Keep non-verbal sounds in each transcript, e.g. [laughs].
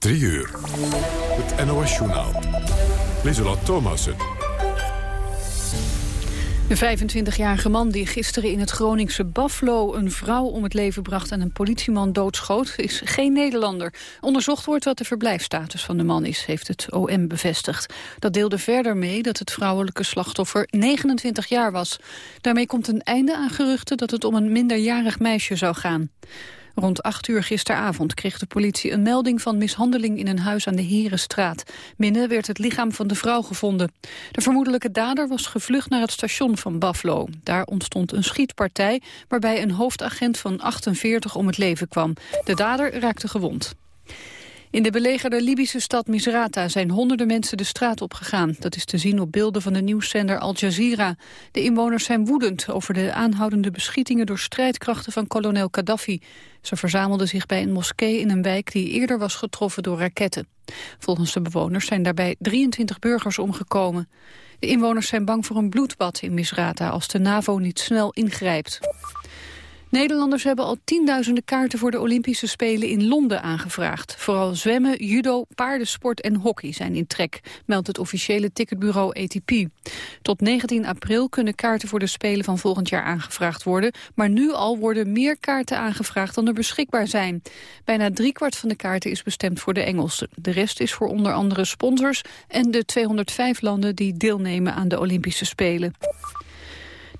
3 uur. Het NOS-journaal. Lieselot Thomassen. De 25-jarige man die gisteren in het Groningse Buffalo een vrouw om het leven bracht en een politieman doodschoot, is geen Nederlander. Onderzocht wordt wat de verblijfstatus van de man is, heeft het OM bevestigd. Dat deelde verder mee dat het vrouwelijke slachtoffer 29 jaar was. Daarmee komt een einde aan geruchten dat het om een minderjarig meisje zou gaan. Rond 8 uur gisteravond kreeg de politie een melding van mishandeling in een huis aan de Herenstraat. Binnen werd het lichaam van de vrouw gevonden. De vermoedelijke dader was gevlucht naar het station van Buffalo. Daar ontstond een schietpartij waarbij een hoofdagent van 48 om het leven kwam. De dader raakte gewond. In de belegerde Libische stad Misrata zijn honderden mensen de straat opgegaan. Dat is te zien op beelden van de nieuwszender Al Jazeera. De inwoners zijn woedend over de aanhoudende beschietingen door strijdkrachten van kolonel Gaddafi. Ze verzamelden zich bij een moskee in een wijk die eerder was getroffen door raketten. Volgens de bewoners zijn daarbij 23 burgers omgekomen. De inwoners zijn bang voor een bloedbad in Misrata als de NAVO niet snel ingrijpt. Nederlanders hebben al tienduizenden kaarten voor de Olympische Spelen in Londen aangevraagd. Vooral zwemmen, judo, paardensport en hockey zijn in trek, meldt het officiële ticketbureau ATP. Tot 19 april kunnen kaarten voor de Spelen van volgend jaar aangevraagd worden, maar nu al worden meer kaarten aangevraagd dan er beschikbaar zijn. Bijna driekwart van de kaarten is bestemd voor de Engelsen. De rest is voor onder andere sponsors en de 205 landen die deelnemen aan de Olympische Spelen.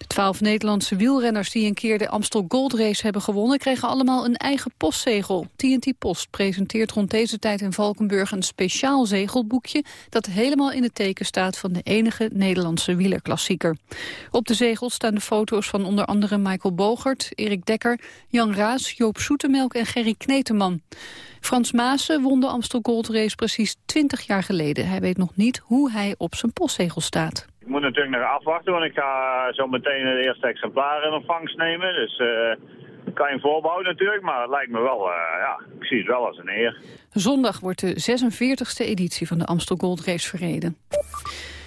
De twaalf Nederlandse wielrenners die een keer de Amstel Gold Race hebben gewonnen... kregen allemaal een eigen postzegel. TNT Post presenteert rond deze tijd in Valkenburg een speciaal zegelboekje... dat helemaal in het teken staat van de enige Nederlandse wielerklassieker. Op de zegel staan de foto's van onder andere Michael Bogert, Erik Dekker... Jan Raas, Joop Soetemelk en Gerry Kneteman. Frans Maassen won de Amstel Gold Race precies 20 jaar geleden. Hij weet nog niet hoe hij op zijn postzegel staat. Ik moet natuurlijk nog afwachten, want ik ga zo meteen het eerste exemplaar in ontvangst nemen. Dus uh, kan je voorbouw natuurlijk, maar het lijkt me wel, uh, ja, ik zie het wel als een eer. Zondag wordt de 46e editie van de Amstel Gold Race verreden.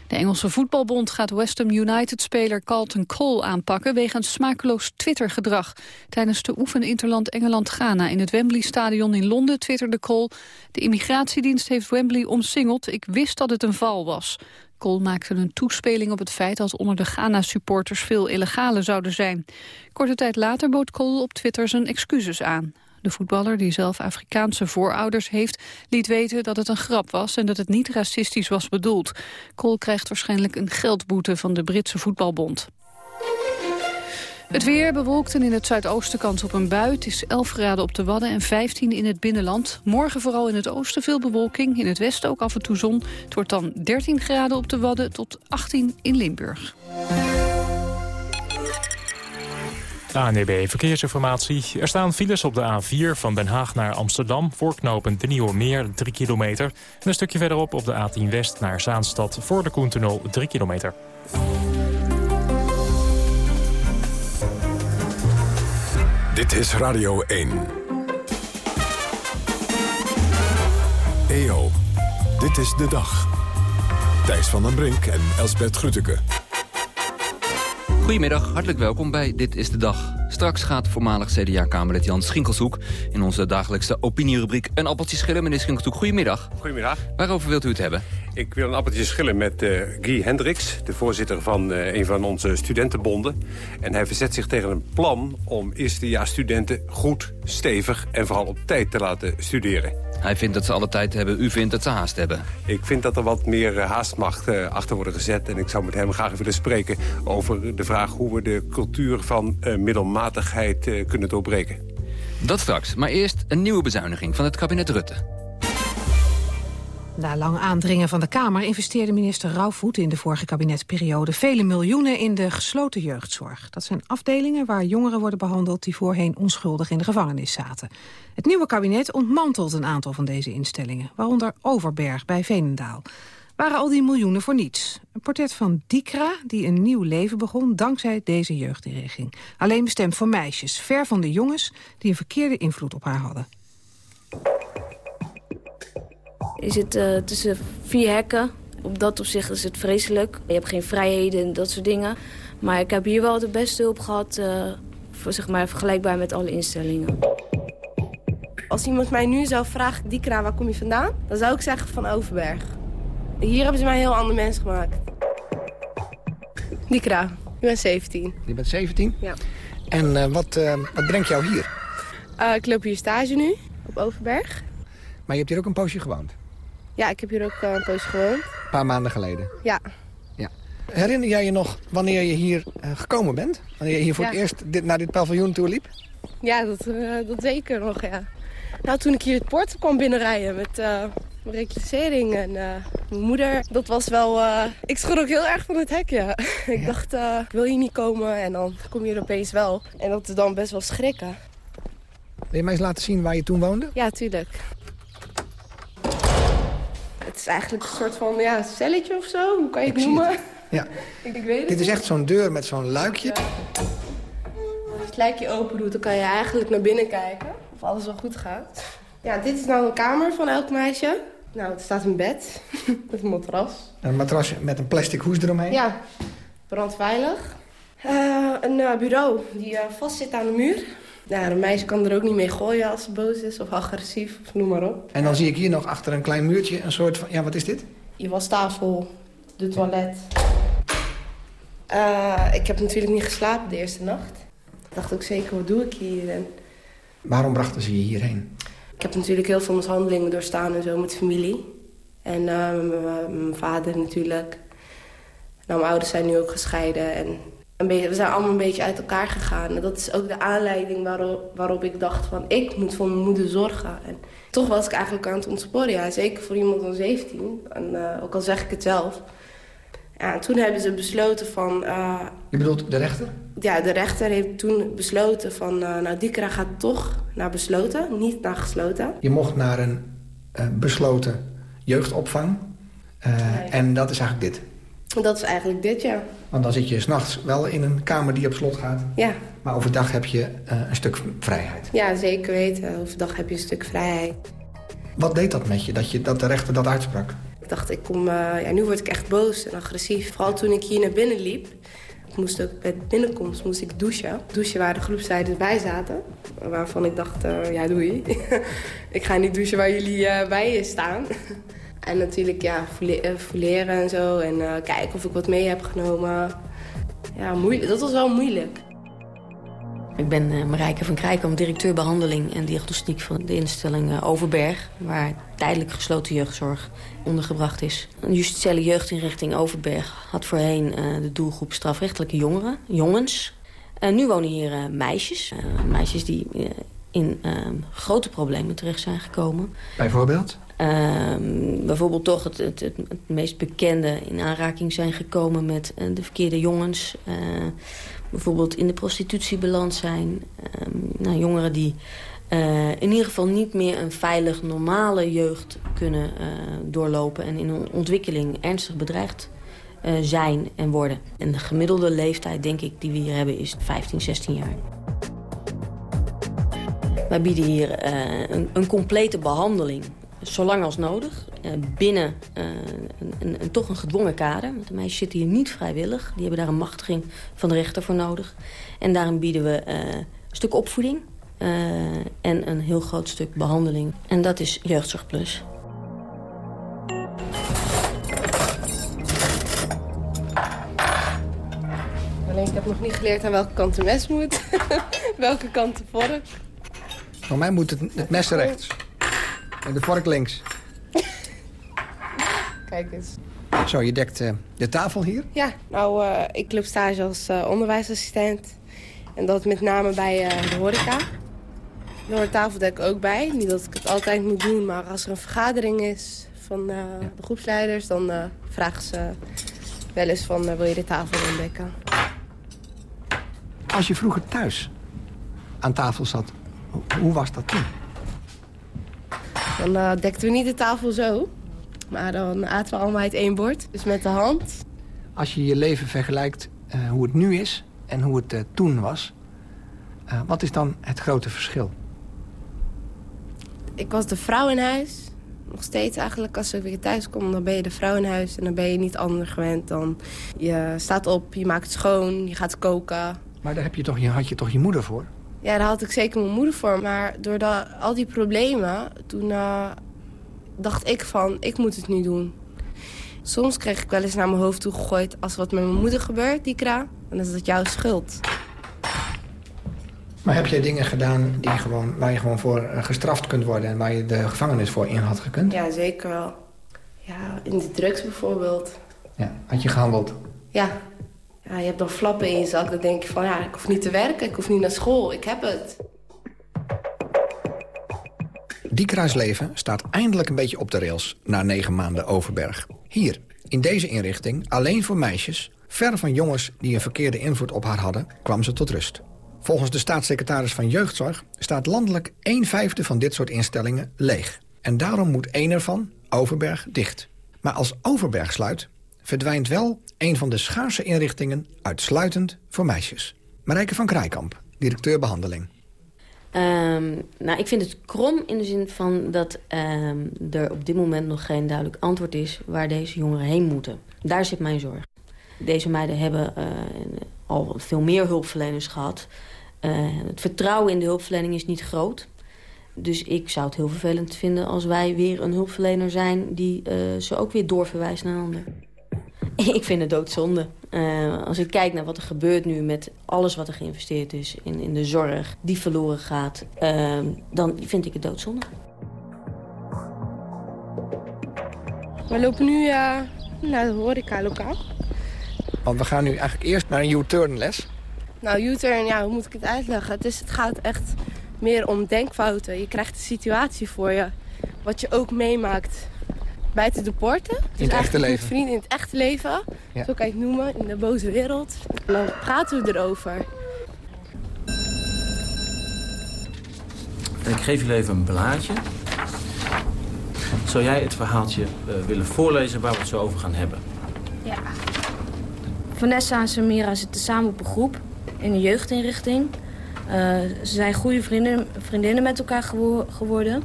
De Engelse voetbalbond gaat West Ham United-speler Carlton Cole aanpakken... wegens smakeloos Twitter-gedrag. Tijdens de oefeninterland Engeland-Ghana in het Wembley-stadion in Londen twitterde Cole... de immigratiedienst heeft Wembley omsingeld, ik wist dat het een val was. Cole maakte een toespeling op het feit dat onder de Ghana-supporters veel illegale zouden zijn. Korte tijd later bood Cole op Twitter zijn excuses aan. De voetballer, die zelf Afrikaanse voorouders heeft, liet weten dat het een grap was en dat het niet racistisch was bedoeld. Cole krijgt waarschijnlijk een geldboete van de Britse voetbalbond. Het weer bewolkt en in het zuidoosten kans op een bui. Het is 11 graden op de Wadden en 15 in het binnenland. Morgen vooral in het oosten veel bewolking. In het westen ook af en toe zon. Het wordt dan 13 graden op de Wadden tot 18 in Limburg. ANEB Verkeersinformatie. Er staan files op de A4 van Den Haag naar Amsterdam... voorknopend de Nieuwe Meer, 3 kilometer. En een stukje verderop op de A10 West naar Zaanstad... voor de Koentunnel, 3 kilometer. Dit is Radio 1. EO, dit is de dag. Thijs van den Brink en Elsbert Grütke. Goedemiddag, hartelijk welkom bij Dit is de Dag. Straks gaat voormalig CDA-kamerlid Jan Schinkelshoek... in onze dagelijkse opinierubriek een appeltje schillen. Meneer Schinkelshoek, goedemiddag. Goedemiddag. Waarover wilt u het hebben? Ik wil een appeltje schillen met uh, Guy Hendricks... de voorzitter van uh, een van onze studentenbonden. En hij verzet zich tegen een plan om eerstejaarsstudenten goed, stevig... en vooral op tijd te laten studeren. Hij vindt dat ze alle tijd hebben, u vindt dat ze haast hebben. Ik vind dat er wat meer uh, haastmacht uh, achter worden gezet. En ik zou met hem graag willen spreken over de vraag... hoe we de cultuur van middelmatigheid kunnen doorbreken. Dat straks, maar eerst een nieuwe bezuiniging van het kabinet Rutte. Na lang aandringen van de Kamer investeerde minister Rauwvoet in de vorige kabinetsperiode vele miljoenen in de gesloten jeugdzorg. Dat zijn afdelingen waar jongeren worden behandeld die voorheen onschuldig in de gevangenis zaten. Het nieuwe kabinet ontmantelt een aantal van deze instellingen, waaronder Overberg bij Veenendaal. Waren al die miljoenen voor niets? Een portret van Dikra, die een nieuw leven begon dankzij deze jeugdinrichting. Alleen bestemd voor meisjes, ver van de jongens die een verkeerde invloed op haar hadden. Je zit uh, tussen vier hekken. Op dat opzicht is het vreselijk. Je hebt geen vrijheden en dat soort dingen. Maar ik heb hier wel de beste hulp gehad, uh, voor, zeg maar, vergelijkbaar met alle instellingen. Als iemand mij nu zou vragen, Dikra, waar kom je vandaan? Dan zou ik zeggen van Overberg. Hier hebben ze mij een heel ander mens gemaakt. Dikra, ik ben 17. Je bent 17? Ja. En uh, wat, uh, wat brengt jou hier? Uh, ik loop hier stage nu, op Overberg. Maar je hebt hier ook een poosje gewoond? Ja, ik heb hier ook een poosje gewoond. Een paar maanden geleden? Ja. ja. Herinner jij je nog wanneer je hier gekomen bent? Wanneer je hier voor ja. het eerst dit, naar dit paviljoen toe liep? Ja, dat, dat zeker nog, ja. Nou, toen ik hier het poort kwam binnenrijden met uh, reclassering en uh, mijn moeder, dat was wel... Uh, ik schrok ook heel erg van het hek, ja. [laughs] ik Ja? dacht, ik wil hier niet komen en dan kom je er opeens wel. En dat is dan best wel schrikken. Wil je mij eens laten zien waar je toen woonde? Ja, tuurlijk. Het is eigenlijk een soort van ja, celletje of zo, hoe kan je het Ik noemen? het. Ja. ik, [laughs] ik weet het Dit is echt zo'n deur met zo'n luikje. Als je het lijkje open doet, dan kan je eigenlijk naar binnen kijken. Of alles wel goed gaat. Ja, dit is nou een kamer van elk meisje. Nou, er staat een bed. [laughs] met een matras. Een matras met een plastic hoes eromheen. Ja, brandveilig. Eh, een uh, bureau die uh, vast zit aan de muur. Ja, een meisje kan er ook niet mee gooien als ze boos is of agressief, of noem maar op. En dan zie ik hier nog achter een klein muurtje een soort van... Ja, wat is dit? Je wastafel, de toilet. Uh, ik heb natuurlijk niet geslapen de eerste nacht. Ik dacht ook zeker, wat doe ik hier? En Waarom brachten ze je hierheen? ik heb natuurlijk heel veel mishandelingen doorstaan en zo met familie. En uh, mijn vader natuurlijk. Nou, mijn ouders zijn nu ook gescheiden. En een beetje, we zijn allemaal een beetje uit elkaar gegaan. En dat is ook de aanleiding waarop, waarop ik dacht van... ik moet voor mijn moeder zorgen. En toch was ik eigenlijk aan het ontsporen. Ja, zeker voor iemand van 17. En, uh, ook al zeg ik het zelf. Ja, toen hebben ze besloten van... Uh, Je bedoelt de rechter? Ja, de rechter heeft toen besloten van... Uh, nou, Dikra gaat toch naar besloten, niet naar gesloten. Je mocht naar een besloten jeugdopvang. Nee. En dat is eigenlijk dit? Dat is eigenlijk dit, ja. Want dan zit je s'nachts wel in een kamer die op slot gaat. Ja. Maar overdag heb je een stuk vrijheid. Ja, zeker weten. Overdag heb je een stuk vrijheid. Wat deed dat met je, dat, je, dat de rechter dat uitsprak? Ik dacht, ik kom, uh, ja, nu word ik echt boos en agressief. Vooral toen ik hier naar binnen liep. Ik moest ook bij binnenkomst moest ik douchen. Douchen waar de groepsleiders bij zaten. Waarvan ik dacht, uh, ja doei. [laughs] ik ga niet douchen waar jullie bij je staan. En natuurlijk ja, fouleren en zo. En kijken of ik wat mee heb genomen. Ja, moeilijk. dat was wel moeilijk. Ik ben uh, Marijke van Krijkamp, directeur behandeling en diagnostiek van de instelling uh, Overberg, waar tijdelijk gesloten jeugdzorg ondergebracht is. Een justitiële jeugdinrichting Overberg had voorheen uh, de doelgroep strafrechtelijke jongeren, jongens. nu wonen hier meisjes, meisjes die in grote problemen terecht zijn gekomen. Bijvoorbeeld? Ehm, bijvoorbeeld toch het, het, het, meest bekende in aanraking zijn gekomen met de verkeerde jongens bijvoorbeeld in de prostitutie beland zijn. Uh, nou, jongeren die uh, in ieder geval niet meer een veilig, normale jeugd kunnen doorlopen... en in hun ontwikkeling ernstig bedreigd zijn en worden. En de gemiddelde leeftijd, denk ik, die we hier hebben, is 15, 16 jaar. Wij bieden hier een, een complete behandeling zolang als nodig. Uh, binnen uh, een, een, een, toch een gedwongen kader. Want de meisjes zitten hier niet vrijwillig. Die hebben daar een machtiging van de rechter voor nodig. En daarom bieden we uh, een stuk opvoeding. en een heel groot stuk behandeling. En dat is Jeugdzorg Plus. Alleen ik heb nog niet geleerd aan welke kant de mes moet. [laughs] welke kant de vork. Voor mij moet het, het mes rechts. En de vork links. Kijk eens. Zo, je dekt uh, de tafel hier? Ja, nou, uh, ik loop stage als uh, onderwijsassistent. En dat met name bij de horeca. De hoortafel dek ik ook bij. Niet dat ik het altijd moet doen, maar als er een vergadering is van ja. de groepsleiders... dan vragen ze wel eens van, wil je de tafel ontdekken? Als je vroeger thuis aan tafel zat, hoe was dat toen? Dan uh, dekten we niet de tafel zo. Maar dan aten we allemaal uit één bord. Dus met de hand. Als je je leven vergelijkt uh, hoe het nu is en hoe het uh, toen was... wat is dan het grote verschil? Ik was de vrouw in huis. Nog steeds eigenlijk als ik weer thuis kom, dan ben je de vrouw in huis. En dan ben je niet anders gewend dan... Je staat op, je maakt schoon, je gaat koken. Maar daar heb je toch, je, had je toch je moeder voor? Ja, daar had ik zeker mijn moeder voor. Maar door al die problemen, toen uh, dacht ik van, ik moet het nu doen. Soms kreeg ik wel eens naar mijn hoofd toe gegooid... als wat met mijn moeder gebeurt, die kra, dan is dat jouw schuld. Maar heb jij dingen gedaan die gewoon, waar je gewoon voor eh, gestraft kunt worden... en waar je de gevangenis voor in had gekund? Ja, zeker wel. Ja, in de drugs bijvoorbeeld. Ja, had je gehandeld? Ja. Ja. Je hebt dan flappen in je zak. Dan denk je van, ja, ik hoef niet te werken. Ik hoef niet naar school. Ik heb het. Die kruisleven staat eindelijk een beetje op de rails... na negen maanden Overberg. Hier, in deze inrichting, alleen voor meisjes... ver van jongens die een verkeerde invloed op haar hadden... kwam ze tot rust. Volgens de staatssecretaris van Jeugdzorg staat landelijk 1 vijfde van dit soort instellingen leeg. En daarom moet één ervan, Overberg, dicht. Maar als Overberg sluit, verdwijnt wel een van de schaarse inrichtingen uitsluitend voor meisjes. Marijke van Kraaikamp, directeur behandeling. Um, nou, ik vind het krom in de zin van dat um, er op dit moment nog geen duidelijk antwoord is... waar deze jongeren heen moeten. Daar zit mijn zorg. Deze meiden hebben uh, al veel meer hulpverleners gehad. Uh, het vertrouwen in de hulpverlening is niet groot. Dus ik zou het heel vervelend vinden als wij weer een hulpverlener zijn... die uh, ze ook weer doorverwijst naar een ander. [laughs] ik vind het doodzonde. Uh, als ik kijk naar wat er gebeurt nu met alles wat er geïnvesteerd is in, in de zorg... die verloren gaat, uh, dan vind ik het doodzonde. We lopen nu uh, naar de horeca-lokaal. Want we gaan nu eigenlijk eerst naar een U-turn les. Nou, U-turn, ja, hoe moet ik het uitleggen? Het, is, het gaat echt meer om denkfouten. Je krijgt een situatie voor je, wat je ook meemaakt buiten de poorten. In het echte leven. Vrienden in het echte leven, ja. zo kan je het noemen, in de boze wereld. En dan praten we erover. Ik geef jullie even een blaadje. Zou jij het verhaaltje uh, willen voorlezen waar we het zo over gaan hebben? Ja. Vanessa en Samira zitten samen op een groep in een jeugdinrichting. Uh, ze zijn goede vrienden, vriendinnen met elkaar gewo geworden.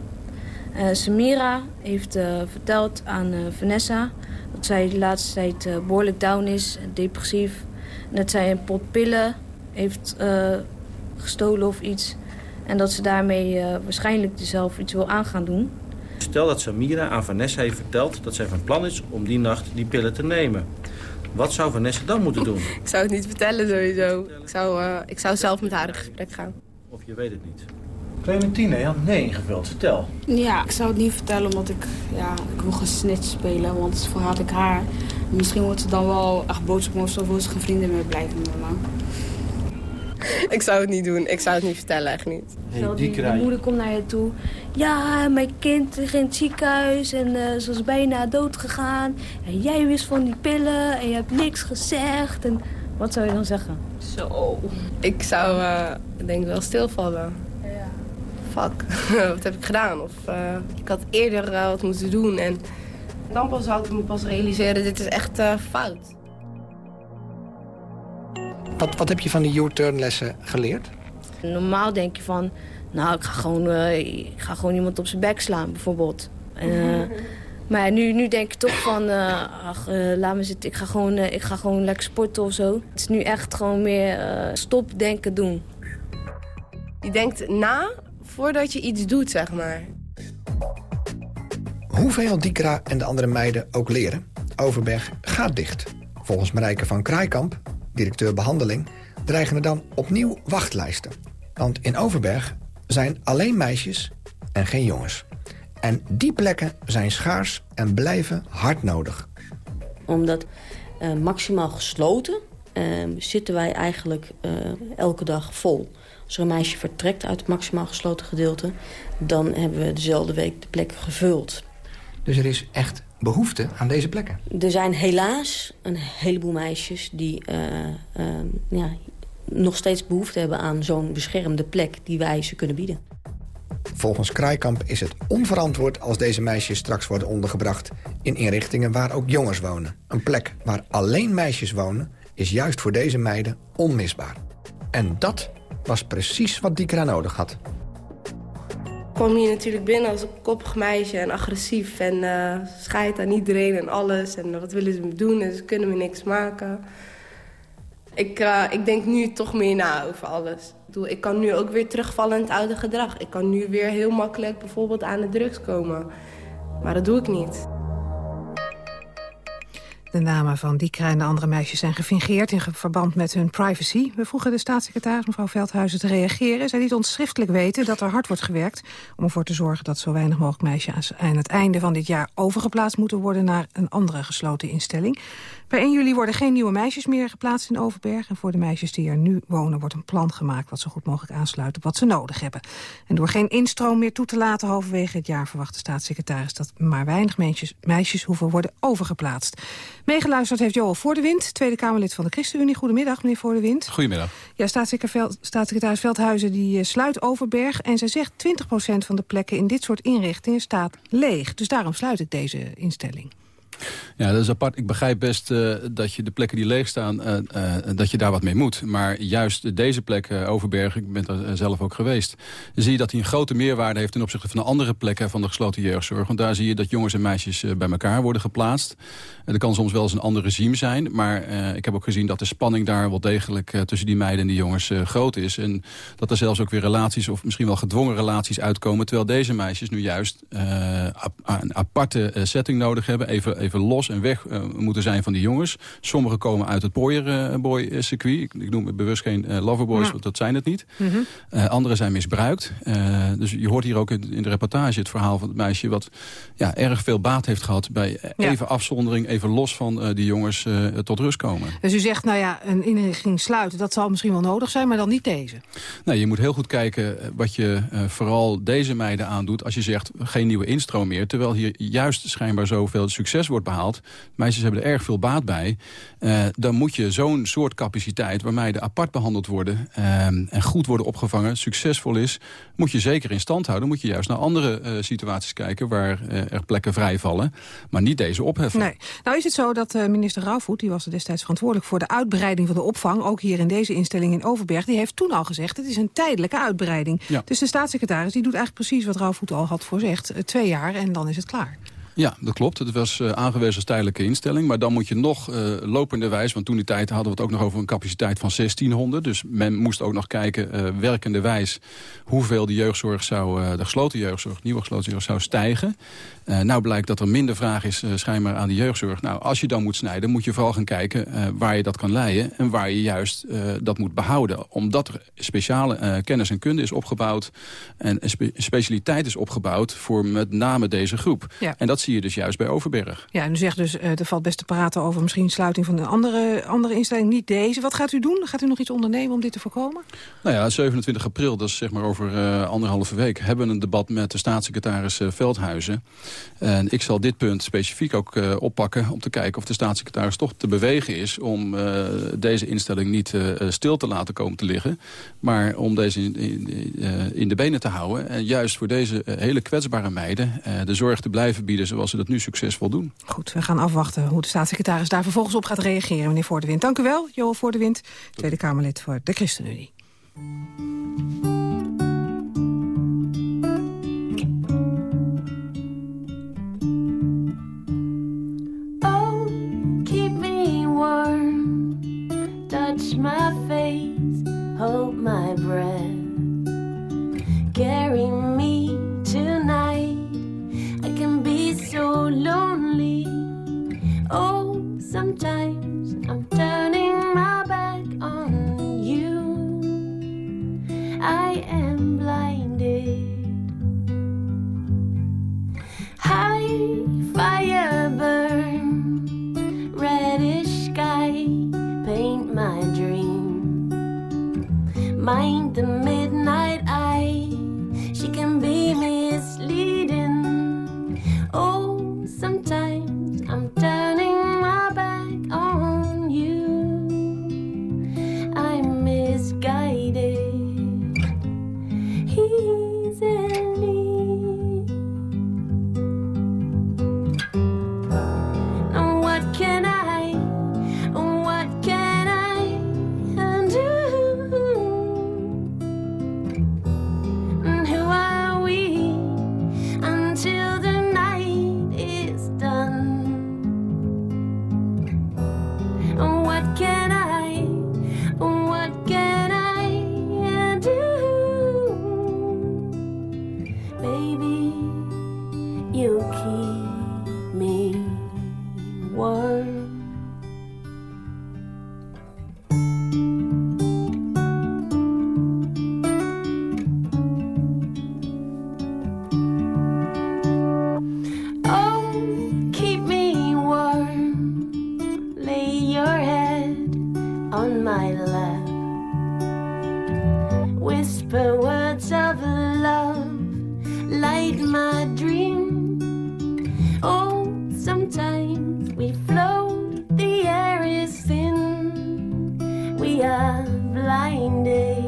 Uh, Samira heeft uh, verteld aan Vanessa dat zij de laatste tijd behoorlijk down is, depressief. En dat zij een pot pillen heeft gestolen of iets. En dat ze daarmee waarschijnlijk zelf iets wil aan gaan doen. Stel dat Samira aan Vanessa heeft verteld dat zij van plan is om die nacht die pillen te nemen. Wat zou Vanessa dan moeten doen? [laughs] ik zou het niet vertellen sowieso. Ik zou, uh, ik zou zelf met haar in gesprek gaan. Of je weet het niet. Clementine, je had nee ingevuld. Vertel. Ja, ik zou het niet vertellen omdat ik, ja, ik wil gesnitcht spelen. Want voor had ik haar. Misschien wordt ze dan wel echt boos op me of zo. Wil ze geen vrienden meer blijven met me. Ik zou het niet doen. Ik zou het niet vertellen, echt niet. Hey, die, die, moeder komt naar je toe. Ja, mijn kind ligt in het ziekenhuis en uh, ze is bijna dood gegaan. En jij wist van die pillen en je hebt niks gezegd. En wat zou je dan zeggen? Zo. Ik zou, uh, denk wel stilvallen. Fuck, [laughs] wat heb ik gedaan? Of uh, ik had eerder wat moeten doen. En dan pas zou ik me pas realiseren, dit is echt fout. Wat, wat heb je van die U-turn lessen geleerd? Normaal denk je van, nou, ik ga gewoon, uh, ik ga gewoon iemand op zijn bek slaan, bijvoorbeeld. Uh, [laughs] maar nu, nu denk ik toch van, uh, ach, laat me zitten, ik ga, gewoon, ik ga gewoon lekker sporten of zo. Het is nu echt gewoon meer stop, denken, doen. Je denkt na voordat je iets doet, zeg maar. Hoeveel Dikra en de andere meiden ook leren, Overberg gaat dicht. Volgens Marijke van Kraaikamp directeur behandeling... dreigen er dan opnieuw wachtlijsten. Want in Overberg zijn alleen meisjes en geen jongens. En die plekken zijn schaars en blijven hard nodig. Omdat uh, maximaal gesloten uh, zitten wij eigenlijk uh, elke dag vol. Als er een meisje vertrekt uit het maximaal gesloten gedeelte... dan hebben we dezelfde week de plek gevuld. Dus er is echt behoefte aan deze plekken? Er zijn helaas een heleboel meisjes die uh, uh, ja, nog steeds behoefte hebben aan zo'n beschermde plek die wij ze kunnen bieden. Volgens Kraaikamp is het onverantwoord als deze meisjes straks worden ondergebracht in inrichtingen waar ook jongens wonen. Een plek waar alleen meisjes wonen is juist voor deze meiden onmisbaar. En dat was precies wat Dikra nodig had kwam hier natuurlijk binnen als een koppig meisje en agressief. En uh, scheidt aan iedereen en alles. En wat willen ze me doen en ze kunnen me niks maken. Ik, uh, ik denk nu toch meer na over alles. Ik kan nu ook weer terugvallen in het oude gedrag. Ik kan nu weer heel makkelijk bijvoorbeeld aan de drugs komen. Maar dat doe ik niet. De namen van die en de andere meisjes zijn gefingeerd... in verband met hun privacy. We vroegen de staatssecretaris mevrouw Veldhuizen te reageren. Zij liet ons schriftelijk weten dat er hard wordt gewerkt... om ervoor te zorgen dat zo weinig mogelijk meisjes... aan het einde van dit jaar overgeplaatst moeten worden... naar een andere gesloten instelling. Per 1 juli worden geen nieuwe meisjes meer geplaatst in Overberg. En voor de meisjes die er nu wonen wordt een plan gemaakt... wat zo goed mogelijk aansluit op wat ze nodig hebben. En door geen instroom meer toe te laten halverwege het jaar... verwacht de staatssecretaris dat maar weinig meisjes, meisjes hoeven worden overgeplaatst. Meegeluisterd heeft Joel Voordewind, Tweede Kamerlid van de ChristenUnie. Goedemiddag, meneer Voordewind. Goedemiddag. Ja, staatssecretaris Veldhuizen die eh, sluit Overberg... en zij zegt 20% van de plekken in dit soort inrichtingen staat leeg. Dus daarom sluit ik deze instelling. Ja, dat is apart. Ik begrijp best uh, dat je de plekken die leeg staan, uh, uh, dat je daar wat mee moet. Maar juist deze plek, Overberg, ik ben er zelf ook geweest... zie je dat hij een grote meerwaarde heeft ten opzichte van de andere plekken van de gesloten jeugdzorg. Want daar zie je dat jongens en meisjes bij elkaar worden geplaatst. Er kan soms wel eens een ander regime zijn. Maar ik heb ook gezien dat de spanning daar wel degelijk tussen die meiden en die jongens groot is. En dat er zelfs ook weer relaties of misschien wel gedwongen relaties uitkomen. Terwijl deze meisjes nu juist een aparte setting nodig hebben. Even los en weg uh, moeten zijn van die jongens. Sommigen komen uit het Boyer-boy-circuit. Eh, ik, ik, noem bewust geen loverboys, want dat zijn het niet. Mm -hmm. anderen zijn misbruikt. dus je hoort hier ook in, in, de reportage het verhaal van het meisje... wat ja, erg veel baat heeft gehad bij even afzondering... even los van die jongens tot rust komen. Dus u zegt, nou ja, een inrichting sluiten... dat zal misschien wel nodig zijn, maar dan niet deze? Nee, je moet heel goed kijken wat je vooral deze meiden aandoet... als je zegt, geen nieuwe instroom meer. Terwijl hier juist schijnbaar zoveel succes wordt behaald. Meisjes hebben er erg veel baat bij. Uh, dan moet je zo'n soort capaciteit waar meiden apart behandeld worden... Uh, en goed worden opgevangen, succesvol is... moet je zeker in stand houden. moet je juist naar andere uh, situaties kijken waar er plekken vrijvallen. Maar niet deze opheffen. Nee. Nou is het zo dat minister Rauwvoet, die was er destijds verantwoordelijk... voor de uitbreiding van de opvang, ook hier in deze instelling in Overberg... die heeft toen al gezegd, het is een tijdelijke uitbreiding. Ja. Dus de staatssecretaris die doet eigenlijk precies wat Rauwvoet al had voorzegd. twee jaar en dan is het klaar. Ja, dat klopt. Het was uh, aangewezen als tijdelijke instelling. Maar dan moet je nog uh, lopenderwijs... want toen die tijd hadden we het ook nog over een capaciteit van 1600. Dus men moest ook nog kijken, uh, werkenderwijs... hoeveel de jeugdzorg zou, de gesloten jeugdzorg, nieuwe gesloten jeugdzorg zou stijgen. Nou blijkt dat er minder vraag is schijnbaar aan de jeugdzorg. Nou, als je dan moet snijden, moet je vooral gaan kijken waar je dat kan leiden... en waar je juist dat moet behouden. Omdat er speciale kennis en kunde is opgebouwd... en spe specialiteit is opgebouwd voor met name deze groep. Ja. En dat zie je dus juist bij Overberg. Ja, en u zegt dus, er valt best te praten over misschien sluiting van een andere, andere instelling, niet deze. Wat gaat u doen? Gaat u nog iets ondernemen om dit te voorkomen? Nou ja, 27 april, dat is zeg maar over anderhalve week, hebben we een debat met de staatssecretaris Veldhuizen. En ik zal dit punt specifiek ook oppakken om te kijken of de staatssecretaris toch te bewegen is om deze instelling niet stil te laten komen te liggen, maar om deze in, in, in de benen te houden. En juist voor deze hele kwetsbare meiden de zorg te blijven bieden zoals ze dat nu succesvol doen. Goed, we gaan afwachten hoe de staatssecretaris daar vervolgens op gaat reageren, meneer Voordewind. Dank u wel, Joel Voordewind, Tweede Kamerlid voor de ChristenUnie. Touch my face, hold my breath, carry me blinded. No,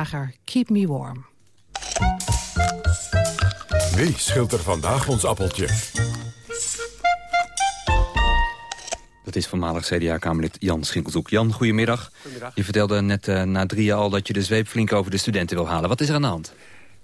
Jager, Keep Me Warm. Wie scheelt er vandaag ons appeltje? Dat is voormalig CDA-kamerlid Jan Schinkelzoek. Jan, goedemiddag. Goedemiddag. Je vertelde net eh, na drie jaar al dat je de zweep flink over de studenten wil halen. Wat is er aan de hand?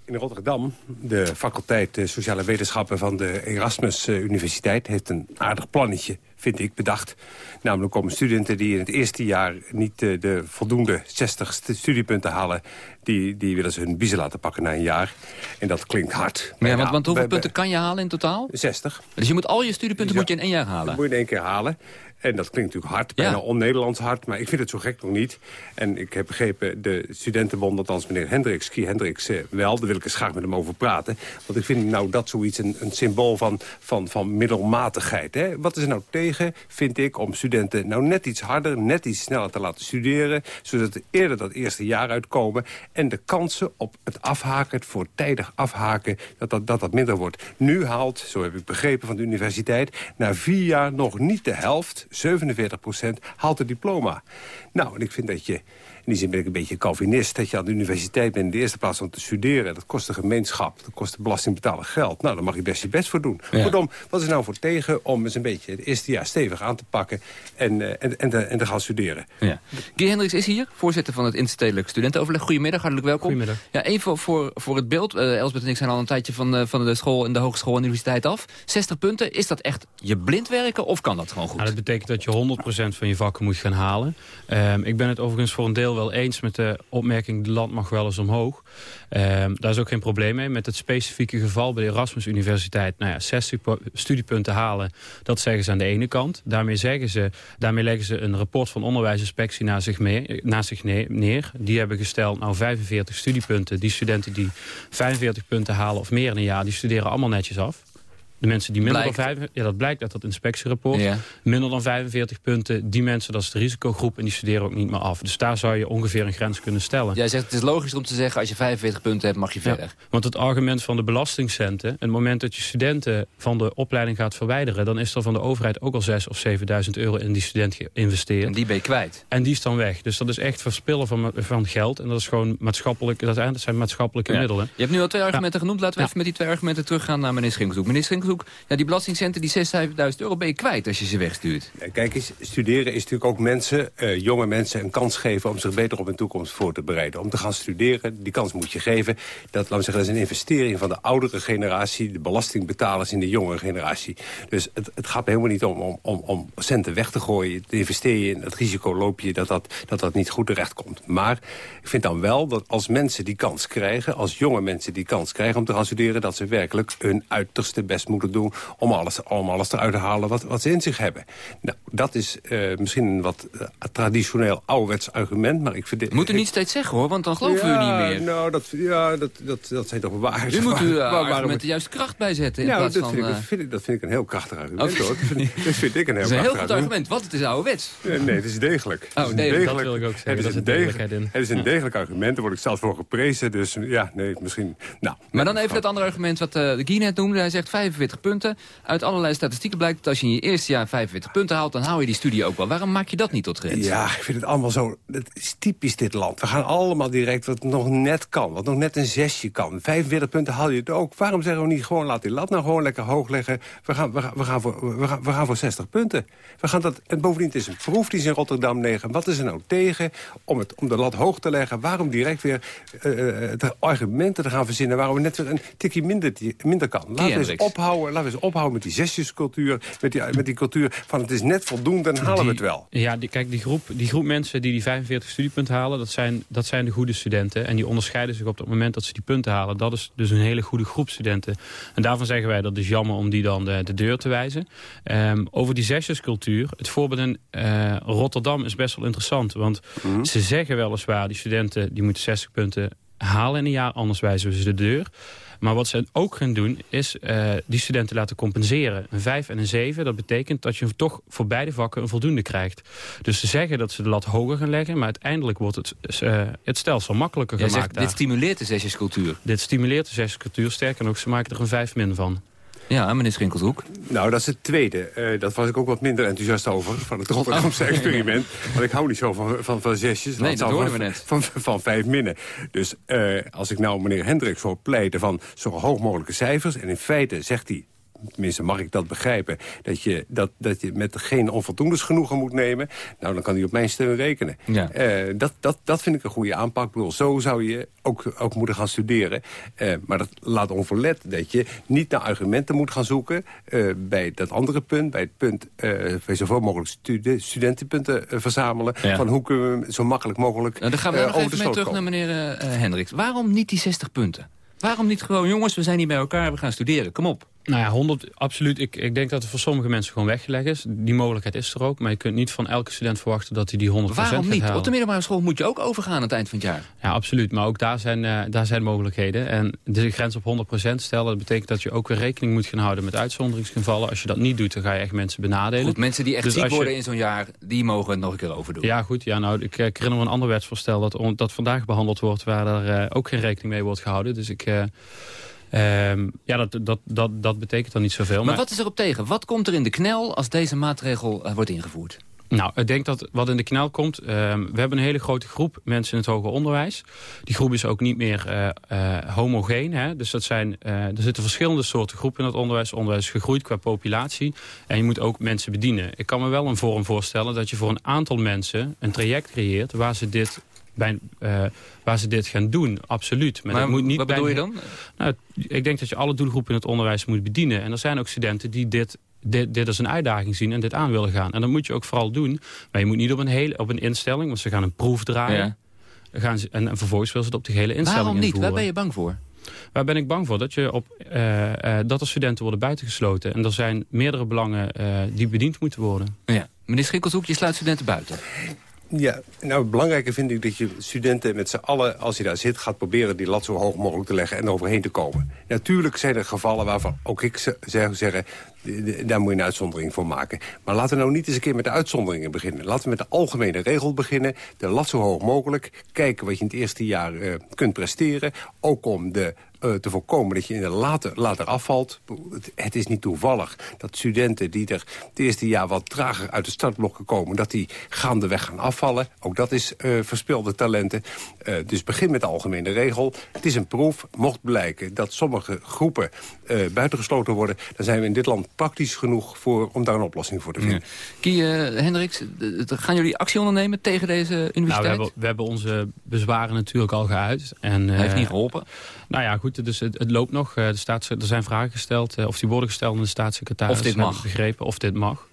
In Rotterdam, de faculteit eh, Sociale Wetenschappen van de Erasmus eh, Universiteit... heeft een aardig plannetje, vind ik, bedacht. Namelijk om studenten die in het eerste jaar niet eh, de voldoende 60 st- studiepunten halen... Die, die willen ze hun biezen laten pakken na een jaar. En dat klinkt hard. Ja, want, ja, want hoeveel bij- punten kan je halen in totaal? 60. Dus je moet al je studiepunten Ja. moet je in één jaar halen? Dat moet je in één keer halen. En dat klinkt natuurlijk hard, bijna on-Nederlands hard. Maar ik vind het zo gek nog niet. En ik heb begrepen, de studentenbond, althans meneer Hendricks, Kie Hendricks, eh, wel. Daar wil ik eens graag met hem over praten. Want ik vind nou dat zoiets een, een symbool van, van, van middelmatigheid. Hè? Wat is er nou tegen, vind ik, om studenten nou net iets harder, net iets sneller te laten studeren. Zodat ze eerder dat eerste jaar uitkomen. En de kansen op het afhaken, het voortijdig afhaken, dat dat, dat, dat minder wordt. Nu haalt, zo heb ik begrepen van de universiteit, na vier jaar nog niet de helft, 47 procent, haalt het diploma. Nou, en ik vind dat je, die zin ben ik een beetje Calvinist, dat je aan de universiteit bent in de eerste plaats om te studeren. Dat kost de gemeenschap, dat kost de belastingbetaler geld. Nou, daar mag je best je best voor doen. Ja. Kortom, wat is nou voor tegen om eens een beetje het eerste jaar stevig aan te pakken en, eh, en, en, te, en te gaan studeren? Ja. Guy Hendricks is hier, voorzitter van het Interstedelijk Studentenoverleg. Goedemiddag, hartelijk welkom. Goedemiddag. Ja, even voor, voor het beeld. Eh Elsbeth en ik zijn al een tijdje van, eh, van de school en de hogeschool en universiteit af. 60 punten, is dat echt je blind werken of kan dat gewoon goed? Nou, dat betekent dat je 100% van je vakken moet gaan halen. Ehm, ik ben het overigens voor een deel wel eens met de opmerking... de land mag wel eens omhoog. Ehm, daar is ook geen probleem mee. Met het specifieke geval bij de Erasmus Universiteit... Nou ja, 60 po- studiepunten halen, dat zeggen ze aan de ene kant. Daarmee, zeggen ze, daarmee leggen ze een rapport van onderwijsinspectie naast zich, mee, naast zich ne- neer. Die hebben gesteld, nou 45 studiepunten. Die studenten die 45 punten halen of meer in een jaar... die studeren allemaal netjes af. De mensen die minder dan Blijkt. 45... Ja, dat blijkt uit dat inspectierapport. Ja. Minder dan 45 punten, die mensen, dat is de risicogroep... en die studeren ook niet meer af. Dus daar zou je ongeveer een grens kunnen stellen. Jij zegt het is logisch om te zeggen als je 45 punten hebt mag je Ja, verder. want het argument van de belastingcenten... het moment dat je studenten van de opleiding gaat verwijderen... dan is er van de overheid ook al 6.000 of 7.000 euro in die student geïnvesteerd. En die ben je kwijt. En die is dan weg. Dus dat is echt verspillen van, van geld. En dat, is gewoon maatschappelijk, dat zijn- dat zijn maatschappelijke Ja. middelen. Je hebt nu al twee argumenten genoemd. Laten we even met die twee argumenten teruggaan naar meneer Schinkelshoek. Meneer Schinkelshoek, ja, die belastingcenten, die 6.000 euro ben je kwijt als je ze wegstuurt. Ja, Kijk eens, studeren is natuurlijk ook mensen, eh, jonge mensen, een kans geven om zich beter op hun toekomst voor te bereiden. Om te gaan studeren, die kans moet je geven. Dat, we zeggen, dat is een investering van de oudere generatie, de belastingbetalers in de jongere generatie. Dus het, het gaat helemaal niet om, om, om, centen weg te gooien. Te investeer je in het risico loop je dat dat, dat dat niet goed terecht komt. Maar ik vind dan wel dat als mensen die kans krijgen, als jonge mensen die kans krijgen om te gaan studeren, dat ze werkelijk hun uiterste best moeten doen om alles, om alles eruit te halen wat, wat ze in zich hebben. Nou, dat is eh, misschien een wat eh, traditioneel ouderwets argument, maar ik vind... dit- Moet u niet steeds zeggen hoor, want dan geloven ja, we u niet meer. Nou, dat, ja, dat, dat, dat zijn toch waar. U moet u uh, [laughs] waar- waar- argumenten juist kracht bijzetten in Nou, plaats dat van... vind, ik, eh, dat, vind ik, dat vind ik een heel krachtig argument, hoor. Dat vind, dat vind ik een heel dat is een heel krachtig goed argument, want het is ouderwets. Nee, nee, het is degelijk. Oh, Het is een degelijk, dat wil ik ook zeggen. Het is een degelijk, in. het is een degelijk argument, daar word ik zelfs voor geprezen. Dus ja, nee, misschien... Nou, Maar dan even het andere argument wat uh, Guy net noemde. Hij zegt 45 45 punten. Uit allerlei statistieken blijkt dat als je in je eerste jaar 45 punten haalt... dan hou je die studie ook wel. Waarom maak je dat niet tot grens? Ja, ik vind het allemaal zo... Het is typisch dit land. We gaan allemaal direct wat nog net kan. Wat nog net een zesje kan. 45 punten haal je het ook. Waarom zeggen we niet gewoon laat die lat nou gewoon lekker hoog leggen. We gaan, we gaan, we gaan, voor, we gaan, we gaan voor 60 punten. We gaan dat, en bovendien, het is een proef die is in Rotterdam 9. Wat is er nou tegen om, het, om de lat hoog te leggen? Waarom direct weer uh, argumenten te gaan verzinnen... waarom we net weer een tikje minder, minder kan? Laten we, eens ophouden, laten we eens ophouden met die zesjescultuur. Met die, met die cultuur van het is net voldoende, dan halen we het wel. Ja, die, kijk, die groep, die groep mensen die die 45 studiepunten halen... Dat zijn, dat zijn de goede studenten. En die onderscheiden zich op het moment dat ze die punten halen. Dat is dus een hele goede groep studenten. En daarvan zeggen wij dat is jammer om die dan de, de deur te wijzen. Um, over die zesjescultuur. Het voorbeeld in uh, Rotterdam is best wel interessant. Want mm ze zeggen weliswaar, die studenten die moeten 60 punten halen in een jaar. Anders wijzen we ze de deur. Maar wat ze ook gaan doen, is uh, die studenten laten compenseren. Een 5 en een 7, dat betekent dat je toch voor beide vakken een voldoende krijgt. Dus ze zeggen dat ze de lat hoger gaan leggen... maar uiteindelijk wordt het, uh, het stelsel makkelijker Jij gemaakt. Zegt, dit stimuleert de zesjescultuur. Dit stimuleert de zesjescultuur, sterker nog, ze maken er een 5 min van. Ja, meneer Schinkelshoek. Nou, dat is het tweede. Uh, dat was ik ook wat minder enthousiast over, [laughs] van het Rotterdamse oh. experiment. Want ik hou niet zo van, van, van zesjes. Nee, dat hoorden van, we net. Van, van, van, vijf minnen. Dus uh, als ik nou meneer Hendricks voor pleiten van zo hoog mogelijke cijfers... en in feite zegt hij tenminste mag ik dat begrijpen... dat je, dat, dat je met geen onvoldoendes genoegen moet nemen... nou, dan kan hij op mijn steun rekenen. Ja. Uh, dat, dat, dat vind ik een goede aanpak. Ik bedoel, zo zou je ook, ook moeten gaan studeren. Uh, maar dat laat onverlet dat je niet naar argumenten moet gaan zoeken... Uh, bij dat andere punt, bij het punt... bij zoveel mogelijk studen, studentenpunten verzamelen... Ja. van hoe kunnen we zo makkelijk mogelijk nou, Dan gaan we nog even mee terug naar meneer Hendricks. Waarom niet die 60 punten? Waarom niet gewoon, jongens, we zijn hier bij elkaar, we gaan studeren, kom op. Nou ja, 100, absoluut. Ik, ik denk dat het voor sommige mensen gewoon weggelegd is. Die mogelijkheid is er ook. Maar je kunt niet van elke student verwachten dat hij die 100% Waarom niet? Halen. Op de middelbare school moet je ook overgaan aan het eind van het jaar. Ja, absoluut. Maar ook daar zijn, uh, daar zijn mogelijkheden. En de grens op 100% stellen, dat betekent dat je ook weer rekening moet gaan houden met uitzonderingsgevallen. Als je dat niet doet, dan ga je echt mensen benadelen. Goed, mensen die echt dus ziek worden in zo'n jaar, die mogen het nog een keer overdoen. Ja, goed. Ja, nou, ik, ik herinner me een ander wetsvoorstel dat, dat vandaag behandeld wordt, waar er uh, ook geen rekening mee wordt gehouden. Dus ik... Uh, Um, ja, dat, dat, dat, dat betekent dan niet zoveel. Maar, maar wat is erop tegen? Wat komt er in de knel als deze maatregel uh, wordt ingevoerd? Nou, ik denk dat wat in de knel komt... Uh, we hebben een hele grote groep mensen in het hoger onderwijs. Die groep is ook niet meer uh, uh, homogeen. Hè? Dus dat zijn, er zitten verschillende soorten groepen in het onderwijs. Het onderwijs is gegroeid qua populatie. En je moet ook mensen bedienen. Ik kan me wel een vorm voorstellen dat je voor een aantal mensen... een traject creëert waar ze dit bij, uh, waar ze dit gaan doen, absoluut. Maar, moet niet wat bedoel je dan? Nou, ik denk dat je alle doelgroepen in het onderwijs moet bedienen. En er zijn ook studenten die dit, dit, dit als een uitdaging zien en dit aan willen gaan. En dat moet je ook vooral doen. Maar je moet niet op een, hele, op een instelling, want ze gaan een proef draaien. Ja. Gaan ze, en, en vervolgens willen ze het op de hele instelling Waarom niet? Invoeren. Waar ben je bang voor? Waar ben ik bang voor? Dat, je op, uh, uh, dat er studenten worden buitengesloten. En er zijn meerdere belangen uh, die bediend moeten worden. Ja. Meneer Schikkelshoek, je sluit studenten buiten. Ja, nou belangrijke vind ik dat je studenten met z'n allen, als je daar zit, gaat proberen die lat zo hoog mogelijk te leggen en er overheen te komen. Natuurlijk zijn er gevallen waarvan ook ik zou zeggen, daar moet je een uitzondering voor maken. Maar laten we nou niet eens een keer met de uitzonderingen beginnen. Laten we met de algemene regel beginnen, de lat zo hoog mogelijk, kijken wat je in het eerste jaar uh, kunt presteren, ook om de te voorkomen dat je in de later, later afvalt. Het, het, is niet toevallig dat studenten die er het eerste jaar wat trager uit de startblokken komen... dat die gaandeweg gaan afvallen. Ook dat is uh, verspilde talenten. Uh, dus begin met de algemene regel. Het is een proef. Mocht blijken dat sommige groepen buitengesloten worden... dan zijn we in dit land praktisch genoeg voor, om daar een oplossing voor te vinden. Ja. Kie Hendricks, gaan jullie actie ondernemen tegen deze universiteit? Nou, we, hebben, we hebben onze bezwaren natuurlijk al geuit. En, Heeft niet geholpen? Nou ja, goed, dus het, het loopt nog. De staats, er zijn vragen gesteld, of die worden gesteld aan de staatssecretaris. Of dit mag. begrepen, of dit mag.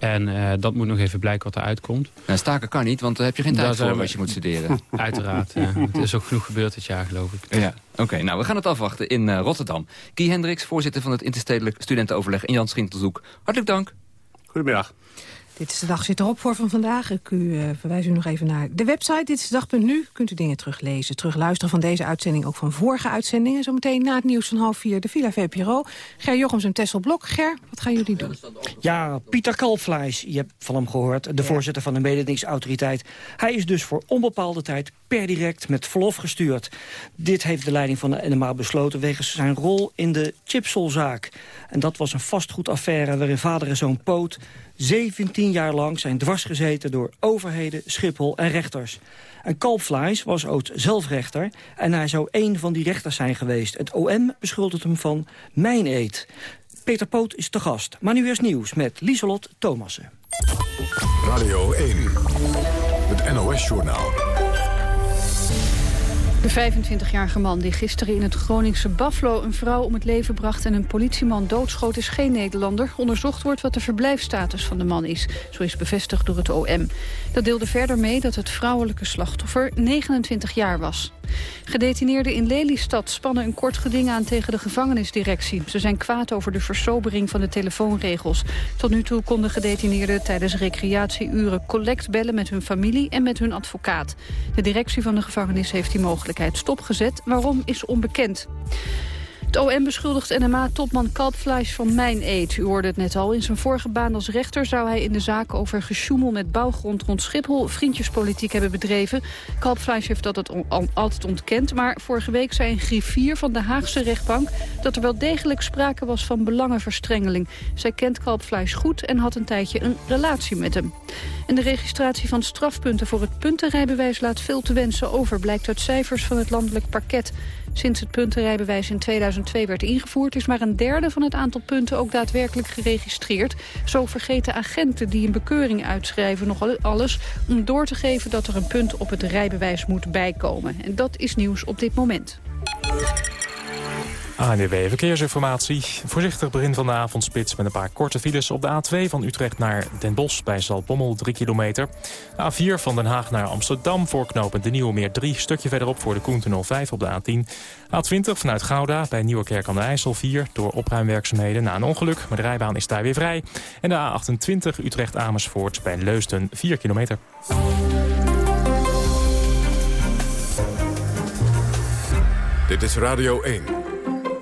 En uh, dat moet nog even blijken wat eruit komt. Nou, staken kan niet, want daar heb je geen tijd voor als je moet studeren. [laughs] Uiteraard, ja. Het is ook genoeg gebeurd dit jaar, geloof ik. Ja, oké. Okay, nou, we gaan het afwachten in uh, Rotterdam. Kie Hendricks, voorzitter van het Interstedelijk Studentenoverleg... en Jan Schintelzoek. Hartelijk dank. Goedemiddag. Dit is de dag zit erop voor van vandaag. Ik u, uh, verwijs u nog even naar de website. Dit is de dag.nu. Kunt u dingen teruglezen, terugluisteren van deze uitzending... ook van vorige uitzendingen. Zometeen na het nieuws van half vier de Villa VPRO. Ger Jochems en Tessel Blok. Ger, wat gaan jullie doen? Ja, Pieter Kalfvleis, je hebt van hem gehoord. De voorzitter van de mededingingsautoriteit. Hij is dus voor onbepaalde tijd per direct met verlof gestuurd. Dit heeft de leiding van de NMA besloten... wegens zijn rol in de chipsolzaak. En dat was een vastgoedaffaire waarin vader en zoon Poot 17 jaar lang zijn dwarsgezeten door overheden, Schiphol en rechters. En Kalpfleis was ook zelf rechter en hij zou één van die rechters zijn geweest. Het OM beschuldigt hem van mijn eet. Peter Poot is te gast. Maar nu eerst nieuws met Lieselot Thomassen. Radio 1, het NOS-journaal. De 25-jarige man die gisteren in het Groningse Buffalo een vrouw om het leven bracht en een politieman doodschoot is geen Nederlander. Onderzocht wordt wat de verblijfstatus van de man is. Zo is bevestigd door het OM. Dat deelde verder mee dat het vrouwelijke slachtoffer 29 jaar was. Gedetineerden in Lelystad spannen een kort geding aan tegen de gevangenisdirectie. Ze zijn kwaad over de versobering van de telefoonregels. Tot nu toe konden gedetineerden tijdens recreatieuren collect bellen met hun familie en met hun advocaat. De directie van de gevangenis heeft die stopgezet. Waarom is onbekend. Het OM beschuldigt NMA-topman Kalpfleisch van mijn eet. U hoorde het net al. In zijn vorige baan als rechter zou hij in de zaak over gesjoemel met bouwgrond rond Schiphol vriendjespolitiek hebben bedreven. Kalpfleisch heeft dat altijd ontkend. Maar vorige week zei een griffier van de Haagse rechtbank dat er wel degelijk sprake was van belangenverstrengeling. Zij kent Kalpfleisch goed en had een tijdje een relatie met hem. En de registratie van strafpunten voor het puntenrijbewijs laat veel te wensen over, blijkt uit cijfers van het landelijk parket. Sinds het puntenrijbewijs in 2002 werd ingevoerd... is maar een derde van het aantal punten ook daadwerkelijk geregistreerd. Zo vergeten agenten die een bekeuring uitschrijven nog alles... om door te geven dat er een punt op het rijbewijs moet bijkomen. En dat is nieuws op dit moment. ANWB Verkeersinformatie. Voorzichtig begin van de avondspits met een paar korte files op de A2 van Utrecht naar Den Bosch bij Zaltbommel 3 kilometer. De A4 van Den Haag naar Amsterdam voorknopend de Nieuwe Meer 3. Stukje verderop voor de Koentunnel 5 op de A10. A20 vanuit Gouda bij Nieuwekerk aan de IJssel 4 door opruimwerkzaamheden na een ongeluk. Maar de rijbaan is daar weer vrij. En de A28 Utrecht Amersfoort bij Leusden 4 kilometer. Dit is Radio 1.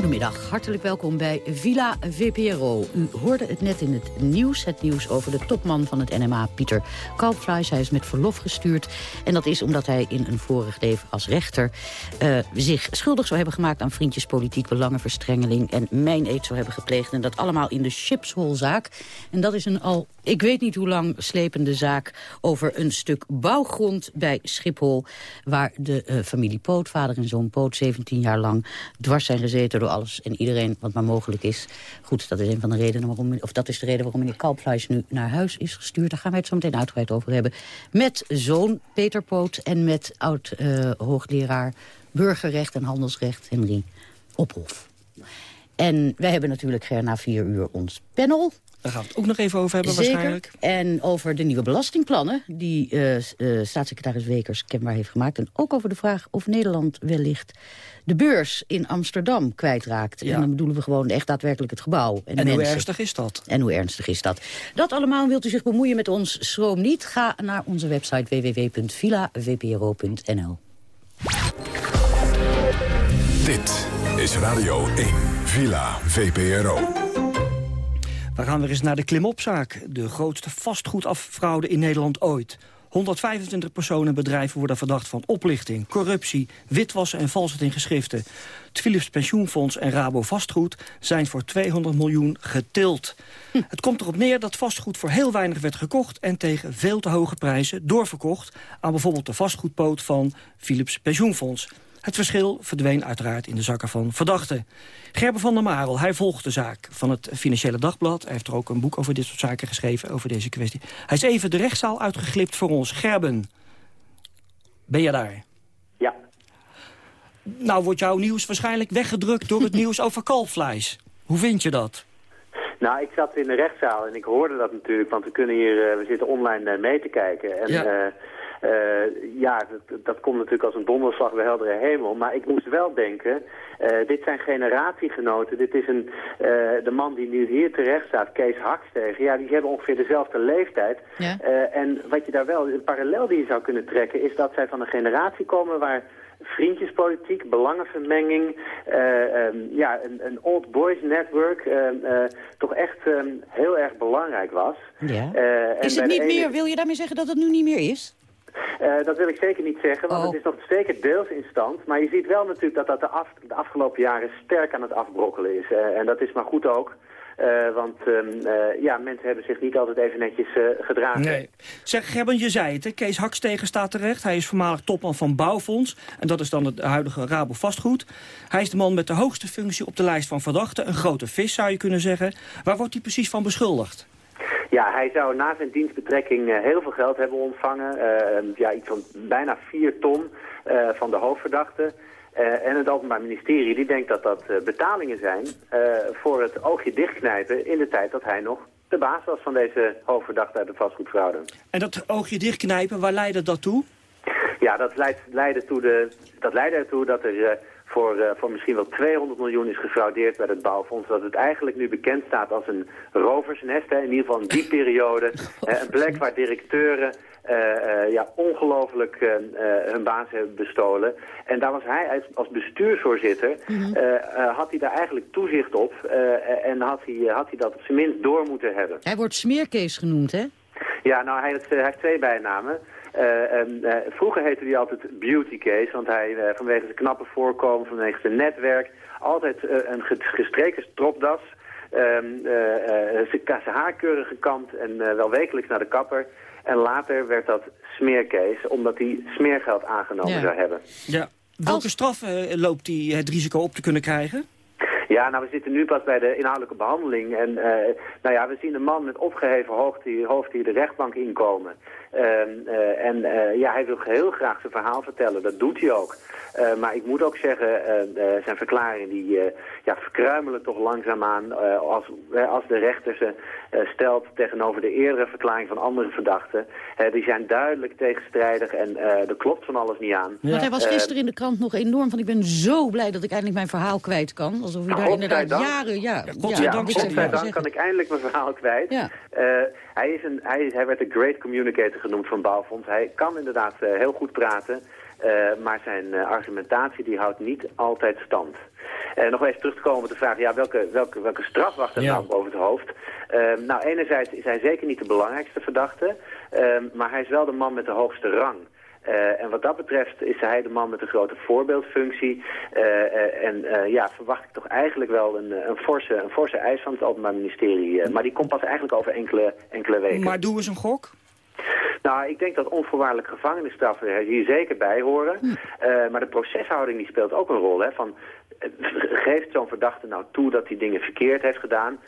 Goedemiddag, hartelijk welkom bij Villa VPRO. U hoorde het net in het nieuws, het nieuws over de topman van het NMA, Pieter Kalpfleis. Hij is met verlof gestuurd en dat is omdat hij in een vorig leven als rechter... Uh, zich schuldig zou hebben gemaakt aan vriendjespolitiek, belangenverstrengeling... en mijn eet zou hebben gepleegd en dat allemaal in de Chipsholzaak. En dat is een al, ik weet niet hoe lang slepende zaak... over een stuk bouwgrond bij Schiphol... waar de uh, familie Poot, vader en zoon Poot, 17 jaar lang dwars zijn gezeten door alles en iedereen wat maar mogelijk is. Goed, dat is een van de redenen waarom, of dat is de reden waarom meneer Kalpfleisch nu naar huis is gestuurd. Daar gaan wij het zo meteen uitgebreid over hebben. Met zoon Peter Poot en met oud-hoogleraar uh, burgerrecht en handelsrecht Henry Ophof. En wij hebben natuurlijk na vier uur ons panel. Daar gaan we het ook nog even over hebben Zeker. waarschijnlijk. En over de nieuwe belastingplannen die uh, uh, staatssecretaris Wekers kenbaar heeft gemaakt. En ook over de vraag of Nederland wellicht de beurs in Amsterdam kwijtraakt. Ja. En dan bedoelen we gewoon echt daadwerkelijk het gebouw. En, en hoe ernstig is dat? En hoe ernstig is dat? Dat allemaal wilt u zich bemoeien met ons, schroom niet. Ga naar onze website www.villavpro.nl. Dit is Radio 1, Villa VPRO. We gaan weer eens naar de klimopzaak. De grootste vastgoedafraude in Nederland ooit. 125 personen en bedrijven worden verdacht van oplichting, corruptie, witwassen en valsheid in geschriften. Het Philips Pensioenfonds en Rabo Vastgoed zijn voor 200 miljoen getild. Hm. Het komt erop neer dat vastgoed voor heel weinig werd gekocht... en tegen veel te hoge prijzen doorverkocht... aan bijvoorbeeld de vastgoedpoot van Philips Pensioenfonds. Het verschil verdween uiteraard in de zakken van verdachten. Gerben van der Marel, hij volgt de zaak van het Financiële Dagblad. Hij heeft er ook een boek over dit soort zaken geschreven, over deze kwestie. Hij is even de rechtszaal uitgeglipt voor ons. Gerben, ben je daar? Ja. Nou wordt jouw nieuws waarschijnlijk weggedrukt door het [laughs] nieuws over kalfvlees. Hoe vind je dat? Nou, ik zat in de rechtszaal en ik hoorde dat natuurlijk, want we kunnen hier, uh, we zitten online uh, mee te kijken. En, ja. uh, ja, dat, dat, komt natuurlijk als een donderslag bij heldere hemel. Maar ik moest wel denken, dit zijn generatiegenoten. Dit is een, de man die nu hier terecht staat, Kees Hakstegen. Ja, die hebben ongeveer dezelfde leeftijd. Ja. en wat je daar wel, een parallel die je zou kunnen trekken... is dat zij van een generatie komen waar vriendjespolitiek, belangenvermenging, uh, um, ja, een, een, old boys network uh, uh, toch echt um, heel erg belangrijk was. Ja. is het niet meer, wil je daarmee zeggen dat het nu niet meer is? Uh, dat wil ik zeker niet zeggen, want oh. het is nog zeker deels in stand. Maar je ziet wel natuurlijk dat dat de, af, de afgelopen jaren sterk aan het afbrokkelen is. Uh, en dat is maar goed ook. Uh, want uh, ja, mensen hebben zich niet altijd even netjes gedragen. Nee. Zeg, Gerben, je zei het, hè? Kees Hakstegen staat terecht. Hij is voormalig topman van Bouwfonds. En dat is dan het huidige Rabo Vastgoed. Hij is de man met de hoogste functie op de lijst van verdachten. Een grote vis, zou je kunnen zeggen. Waar wordt hij precies van beschuldigd? Ja, hij zou na zijn dienstbetrekking heel veel geld hebben ontvangen. ja, iets van bijna 4 ton van de hoofdverdachte. Uh, en het Openbaar Ministerie die denkt dat dat uh, betalingen zijn uh, voor het oogje dichtknijpen in de tijd dat hij nog de baas was van deze hoofdverdachte uit de vastgoedfraude. En dat oogje dichtknijpen, waar leidde dat toe? Ja, dat leidt, leidde, toe de, dat leidde ertoe dat er voor, voor misschien wel 200 miljoen is gefraudeerd bij het bouwfonds. Dat het eigenlijk nu bekend staat als een roversnest, hè, in ieder geval in die [laughs] periode. een plek waar directeuren uh, ja, ongelooflijk uh, hun baas hebben bestolen. En daar was hij als bestuursvoorzitter, mm had hij daar eigenlijk toezicht op. en had hij, had hij dat op zijn minst door moeten hebben. Hij wordt smeerkees genoemd, hè? Ja, nou, hij, hij heeft twee bijnamen. Uh, vroeger heette hij altijd Beauty Case, want hij vanwege zijn knappe voorkomen, vanwege zijn netwerk, altijd een gestreken stropdas, um, zijn haar keurig gekamd en wel wekelijks naar de kapper. En later werd dat smeerkees, omdat hij smeergeld aangenomen zou hebben. Ja. Welke straf uh, loopt hij het risico op te kunnen krijgen? Ja, nou, we zitten nu pas bij de inhoudelijke behandeling. En uh, nou ja, we zien een man met opgeheven hoofd die, hoofd die de rechtbank inkomen. Uh, uh, en ja, hij wil heel graag zijn verhaal vertellen. Dat doet hij ook. maar ik moet ook zeggen, zijn verklaring die ja, verkruimelen toch langzaamaan als, als de rechter ze stelt tegenover de eerdere verklaring van andere verdachten. die zijn duidelijk tegenstrijdig en er klopt van alles niet aan. Want hij was gisteren in de krant nog enorm van ik ben zo blij dat ik eindelijk mijn verhaal kwijt kan. Alsof hij daar inderdaad jaren... Ja, ja, godzijdank kan ik eindelijk mijn verhaal kwijt. Ja. Hij, is een, hij, hij werd een great communicator genoemd van Bouwfonds. Hij kan inderdaad heel goed praten. Uh, maar zijn uh, argumentatie die houdt niet altijd stand. Uh, nog even terug te komen op de vraag, ja, welke, welke, welke straf wacht er nou boven het hoofd? nou, enerzijds is hij zeker niet de belangrijkste verdachte, maar hij is wel de man met de hoogste rang. Uh, en wat dat betreft is hij de man met een grote voorbeeldfunctie. Uh, uh, en ja, verwacht ik toch eigenlijk wel een, een, forse, een forse eis van het Openbaar Ministerie. maar die komt pas eigenlijk over enkele, enkele weken. Maar doen we eens een gok? Nou, ik denk dat onvoorwaardelijke gevangenisstraffen hier zeker bij horen. Hm. Maar de proceshouding die speelt ook een rol. Hè, van, geeft zo'n verdachte nou toe dat hij dingen verkeerd heeft gedaan?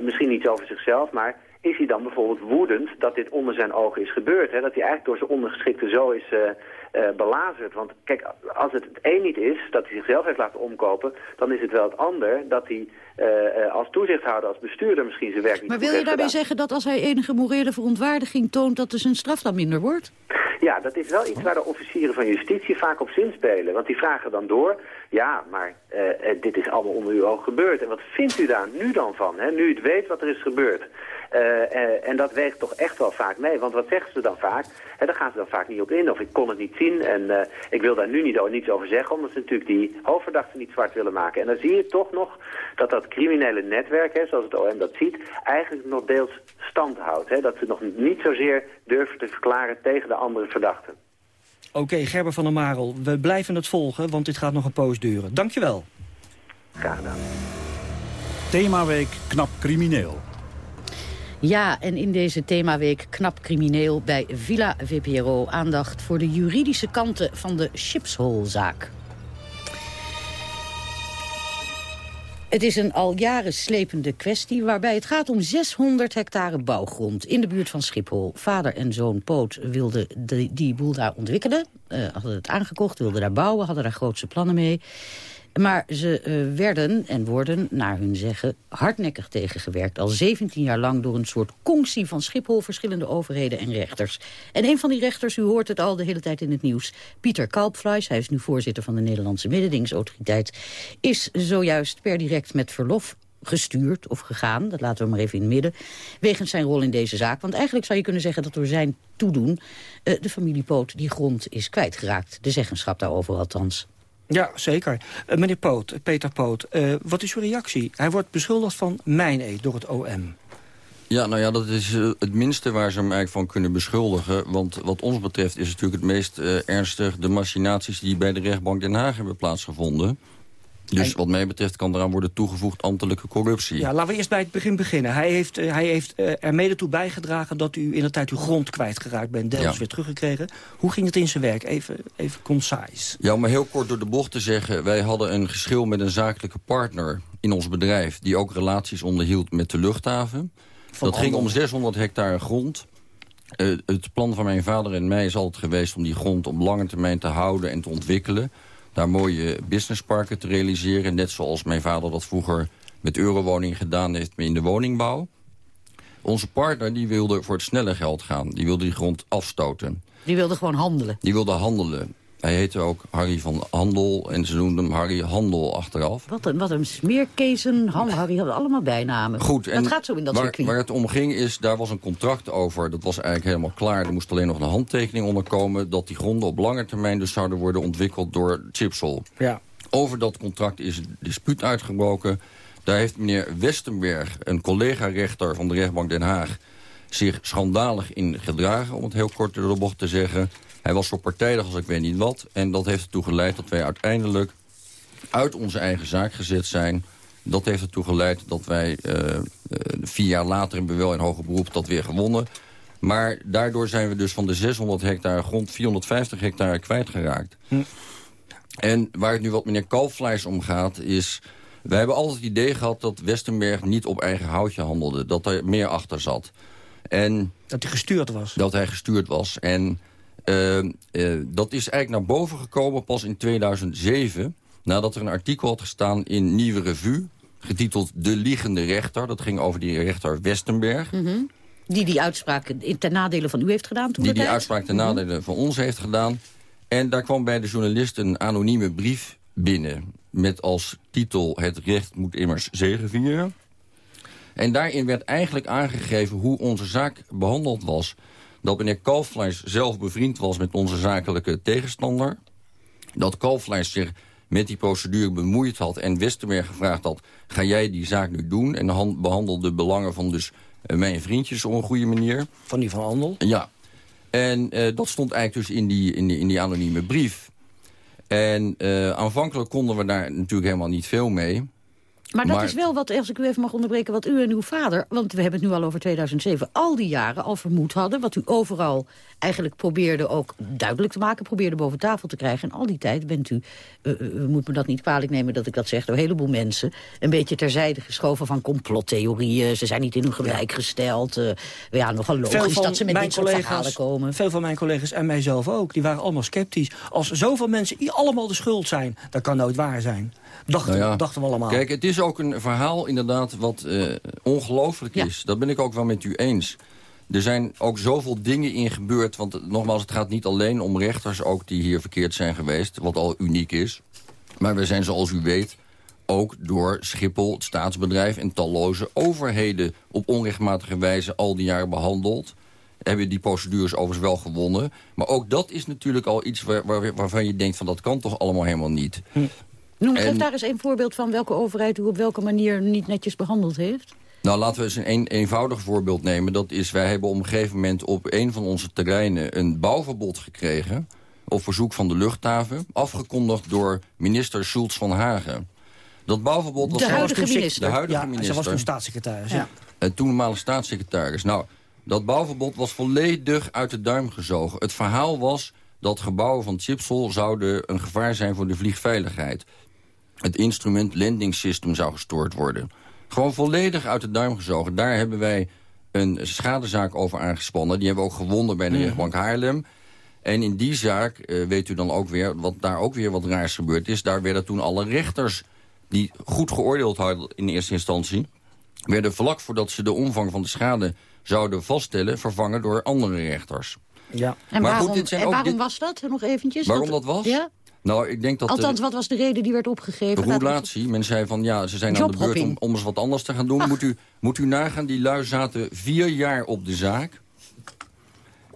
Misschien niet over zichzelf, maar is hij dan bijvoorbeeld woedend dat dit onder zijn ogen is gebeurd? Hè? Dat hij eigenlijk door zijn ondergeschikte zo is uh, uh, belazerd. Want kijk, als het het een niet is dat hij zichzelf heeft laten omkopen... dan is het wel het ander dat hij uh, als toezichthouder, als bestuurder misschien zijn werk niet Maar wil je daarbij zeggen dat als hij enige morele verontwaardiging toont... dat dus zijn straf dan minder wordt? Ja, dat is wel iets waar de officieren van justitie vaak op zinspelen. Want die vragen dan door, ja, maar uh, dit is allemaal onder uw oog gebeurd. En wat vindt u daar nu dan van, hè? nu u weet wat er is gebeurd? Uh, uh, en dat weegt toch echt wel vaak mee. Want wat zeggen ze dan vaak? Hè, daar gaan ze dan vaak niet op in. Of ik kon het niet zien en uh, ik wil daar nu niet, niets over zeggen. Omdat ze natuurlijk die hoofdverdachten niet zwart willen maken. En dan zie je toch nog dat dat criminele netwerk, hè, zoals het OM dat ziet... eigenlijk nog deels stand houdt. Hè? Dat ze nog niet zozeer durven te verklaren tegen de andere verdachten. Oké, okay, Gerber van der Marel, we blijven het volgen, want dit gaat nog een poos duren. Dankjewel. Graag gedaan. Themaweek Knap Crimineel. Ja, en in deze themaweek knap crimineel bij Villa VPRO... aandacht voor de juridische kanten van de Chipshol-zaak. Het is een al jaren slepende kwestie waarbij het gaat om 600 hectare bouwgrond in de buurt van Schiphol. Vader en zoon Poot wilden die boel daar ontwikkelen, uh, hadden het aangekocht, wilden daar bouwen, hadden daar grootse plannen mee. Maar ze uh, werden en worden, naar hun zeggen, hardnekkig tegengewerkt. Al 17 jaar lang door een soort conctie van Schiphol, verschillende overheden en rechters. En een van die rechters, u hoort het al de hele tijd in het nieuws... Pieter Kalpfleisch, hij is nu voorzitter van de Nederlandse Mededingingsautoriteit... is zojuist per direct met verlof gestuurd of gegaan, dat laten we maar even in het midden, wegens zijn rol in deze zaak. Want eigenlijk zou je kunnen zeggen dat door zijn toedoen uh, de familie Poot die grond is kwijtgeraakt. De zeggenschap daarover althans. Ja, zeker. Uh, meneer Poot, Peter Poot, uh, wat is uw reactie? Hij wordt beschuldigd van mijn door het OM. Ja, nou ja, dat is het minste waar ze hem eigenlijk van kunnen beschuldigen. Want wat ons betreft is natuurlijk het meest ernstig... de machinaties die bij de rechtbank Den Haag hebben plaatsgevonden. Dus wat mij betreft kan eraan worden toegevoegd ambtelijke corruptie. Ja, laten we eerst bij het begin beginnen. Hij heeft, uh, hij heeft uh, er mede toe bijgedragen dat u in de tijd uw grond kwijtgeraakt bent. Deels ja. weer teruggekregen. Hoe ging het in zijn werk? Even, even concise. Ja, om maar heel kort door de bocht te zeggen. Wij hadden een geschil met een zakelijke partner in ons bedrijf... die ook relaties onderhield met de luchthaven. Van dat ging om 600 hectare grond. Uh, het plan van mijn vader en mij is altijd geweest om die grond op lange termijn te houden en te ontwikkelen daar mooie businessparken te realiseren. Net zoals mijn vader dat vroeger met Eurowoning gedaan heeft in de woningbouw. Onze partner die wilde voor het snelle geld gaan. Die wilde die grond afstoten. Die wilde gewoon handelen? Die wilde handelen. Hij heette ook Harry van Handel en ze noemden hem Harry Handel achteraf. Wat een, wat een smeerkezen, Harry hadden allemaal bijnamen. Goed, en dat gaat zo in dat waar, circuit. waar het om ging is, daar was een contract over. Dat was eigenlijk helemaal klaar. Er moest alleen nog een handtekening onderkomen... dat die gronden op lange termijn dus zouden worden ontwikkeld door Chipsol. Ja. Over dat contract is een dispuut uitgebroken. Daar heeft meneer Westenberg, een collega-rechter van de rechtbank Den Haag... zich schandalig in gedragen, om het heel kort door de bocht te zeggen... Hij was zo partijdig als ik weet niet wat. En dat heeft ertoe geleid dat wij uiteindelijk uit onze eigen zaak gezet zijn. Dat heeft ertoe geleid dat wij uh, uh, vier jaar later in wel in hoger beroep dat weer gewonnen. Maar daardoor zijn we dus van de 600 hectare grond 450 hectare kwijtgeraakt. Hm. En waar het nu wat meneer Kalfvlees om gaat is... wij hebben altijd het idee gehad dat Westenberg niet op eigen houtje handelde. Dat er meer achter zat. En dat hij gestuurd was. Dat hij gestuurd was. En uh, uh, dat is eigenlijk naar boven gekomen pas in 2007... nadat er een artikel had gestaan in Nieuwe Revue... getiteld De Liegende Rechter. Dat ging over die rechter Westenberg. Mm -hmm. Die die uitspraak ten nadele van u heeft gedaan toen Die die uitspraak ten nadele mm -hmm. van ons heeft gedaan. En daar kwam bij de journalist een anonieme brief binnen... met als titel Het recht moet immers zegevieren. En daarin werd eigenlijk aangegeven hoe onze zaak behandeld was dat meneer Kalfleis zelf bevriend was met onze zakelijke tegenstander. Dat Kalfleis zich met die procedure bemoeid had en Westerberg gevraagd had... ga jij die zaak nu doen? En behandelde de belangen van dus uh, mijn vriendjes op een goede manier. Van die van Handel? Ja. En uh, dat stond eigenlijk dus in die, in die, in die anonieme brief. En uh, aanvankelijk konden we daar natuurlijk helemaal niet veel mee... Maar dat maar, is wel wat, als ik u even mag onderbreken, wat u en uw vader... want we hebben het nu al over 2007, al die jaren al vermoed hadden... wat u overal eigenlijk probeerde ook duidelijk te maken... probeerde boven tafel te krijgen. En al die tijd bent u, uh, u moet me dat niet kwalijk nemen dat ik dat zeg... door een heleboel mensen een beetje terzijde geschoven van complottheorieën. Ze zijn niet in hun gelijk gesteld. Uh, ja, nogal logisch dat ze met dit soort verhalen komen. Veel van mijn collega's en mijzelf ook, die waren allemaal sceptisch. Als zoveel mensen allemaal de schuld zijn, dat kan nooit waar zijn. Dachten, nou ja, dachten we allemaal. Kijk, het is ook een verhaal inderdaad wat uh, ongelooflijk ja. is. Dat ben ik ook wel met u eens. Er zijn ook zoveel dingen in gebeurd. Want nogmaals, het gaat niet alleen om rechters ook die hier verkeerd zijn geweest. Wat al uniek is. Maar we zijn, zoals u weet, ook door Schiphol, het staatsbedrijf... en talloze overheden op onrechtmatige wijze al die jaren behandeld. Hebben die procedures overigens wel gewonnen. Maar ook dat is natuurlijk al iets waar, waar, waarvan je denkt... van dat kan toch allemaal helemaal niet. Noem, geef daar eens een voorbeeld van welke overheid u op welke manier niet netjes behandeld heeft. Nou, laten we eens een, een eenvoudig voorbeeld nemen. Dat is, wij hebben op een gegeven moment op een van onze terreinen... een bouwverbod gekregen op verzoek van de luchthaven... afgekondigd door minister Schultz van Hagen. Dat bouwverbod was... De huidige minister. De huidige ja, minister. Ze was toen staatssecretaris. Ja. En toenmalige staatssecretaris. Nou, dat bouwverbod was volledig uit de duim gezogen. Het verhaal was dat gebouwen van Chipsol zouden een gevaar zijn voor de vliegveiligheid. Het instrument landing system zou gestoord worden. Gewoon volledig uit de duim gezogen. Daar hebben wij een schadezaak over aangespannen. Die hebben we ook gewonnen bij de rechtbank Haarlem. En in die zaak, uh, weet u dan ook weer, wat daar ook weer wat raars gebeurd is... daar werden toen alle rechters die goed geoordeeld hadden in eerste instantie... werden vlak voordat ze de omvang van de schade zouden vaststellen... vervangen door andere rechters. Ja. En maar waarom, goed, dit zijn en waarom was dat nog eventjes? Waarom dat, was? Ja? Nou, ik denk dat Althans, wat was de reden die werd opgegeven? De roulatie. Men zei van, ja, ze zijn aan de beurt om, om eens wat anders te gaan doen. Moet u, moet u nagaan, die lui zaten vier jaar op de zaak.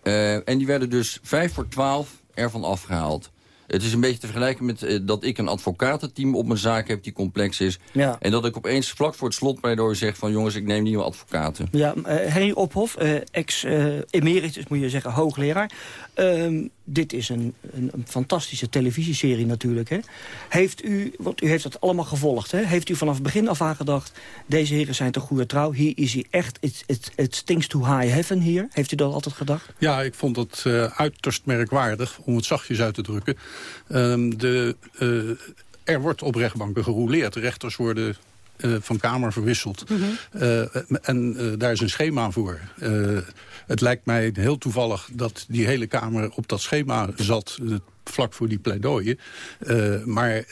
Uh, en die werden dus vijf voor twaalf ervan afgehaald. Het is een beetje te vergelijken met uh, dat ik een advocatenteam op mijn zaak heb die complex is. Ja. En dat ik opeens vlak voor het slotpleidooi zeg van jongens, ik neem nieuwe advocaten. Ja, uh, Henry Ophof, ex-emeritus moet je zeggen, hoogleraar. Ehm, dit is een, een, een, fantastische televisieserie natuurlijk. Hè? Heeft u, want u heeft dat allemaal gevolgd, hè? heeft u vanaf het begin af aan gedacht... deze heren zijn toch goede trouw, hier is hij echt, het stinks to high heaven hier. Heeft u dat altijd gedacht? Ja, ik vond het uh, uiterst merkwaardig, om het zachtjes uit te drukken. Um, de, uh, er wordt op rechtbanken gerouleerd. Rechters worden uh, van kamer verwisseld. Mm -hmm. uh, en uh, daar is een schema voor. het lijkt mij heel toevallig dat die hele kamer op dat schema zat vlak voor die pleidooien. maar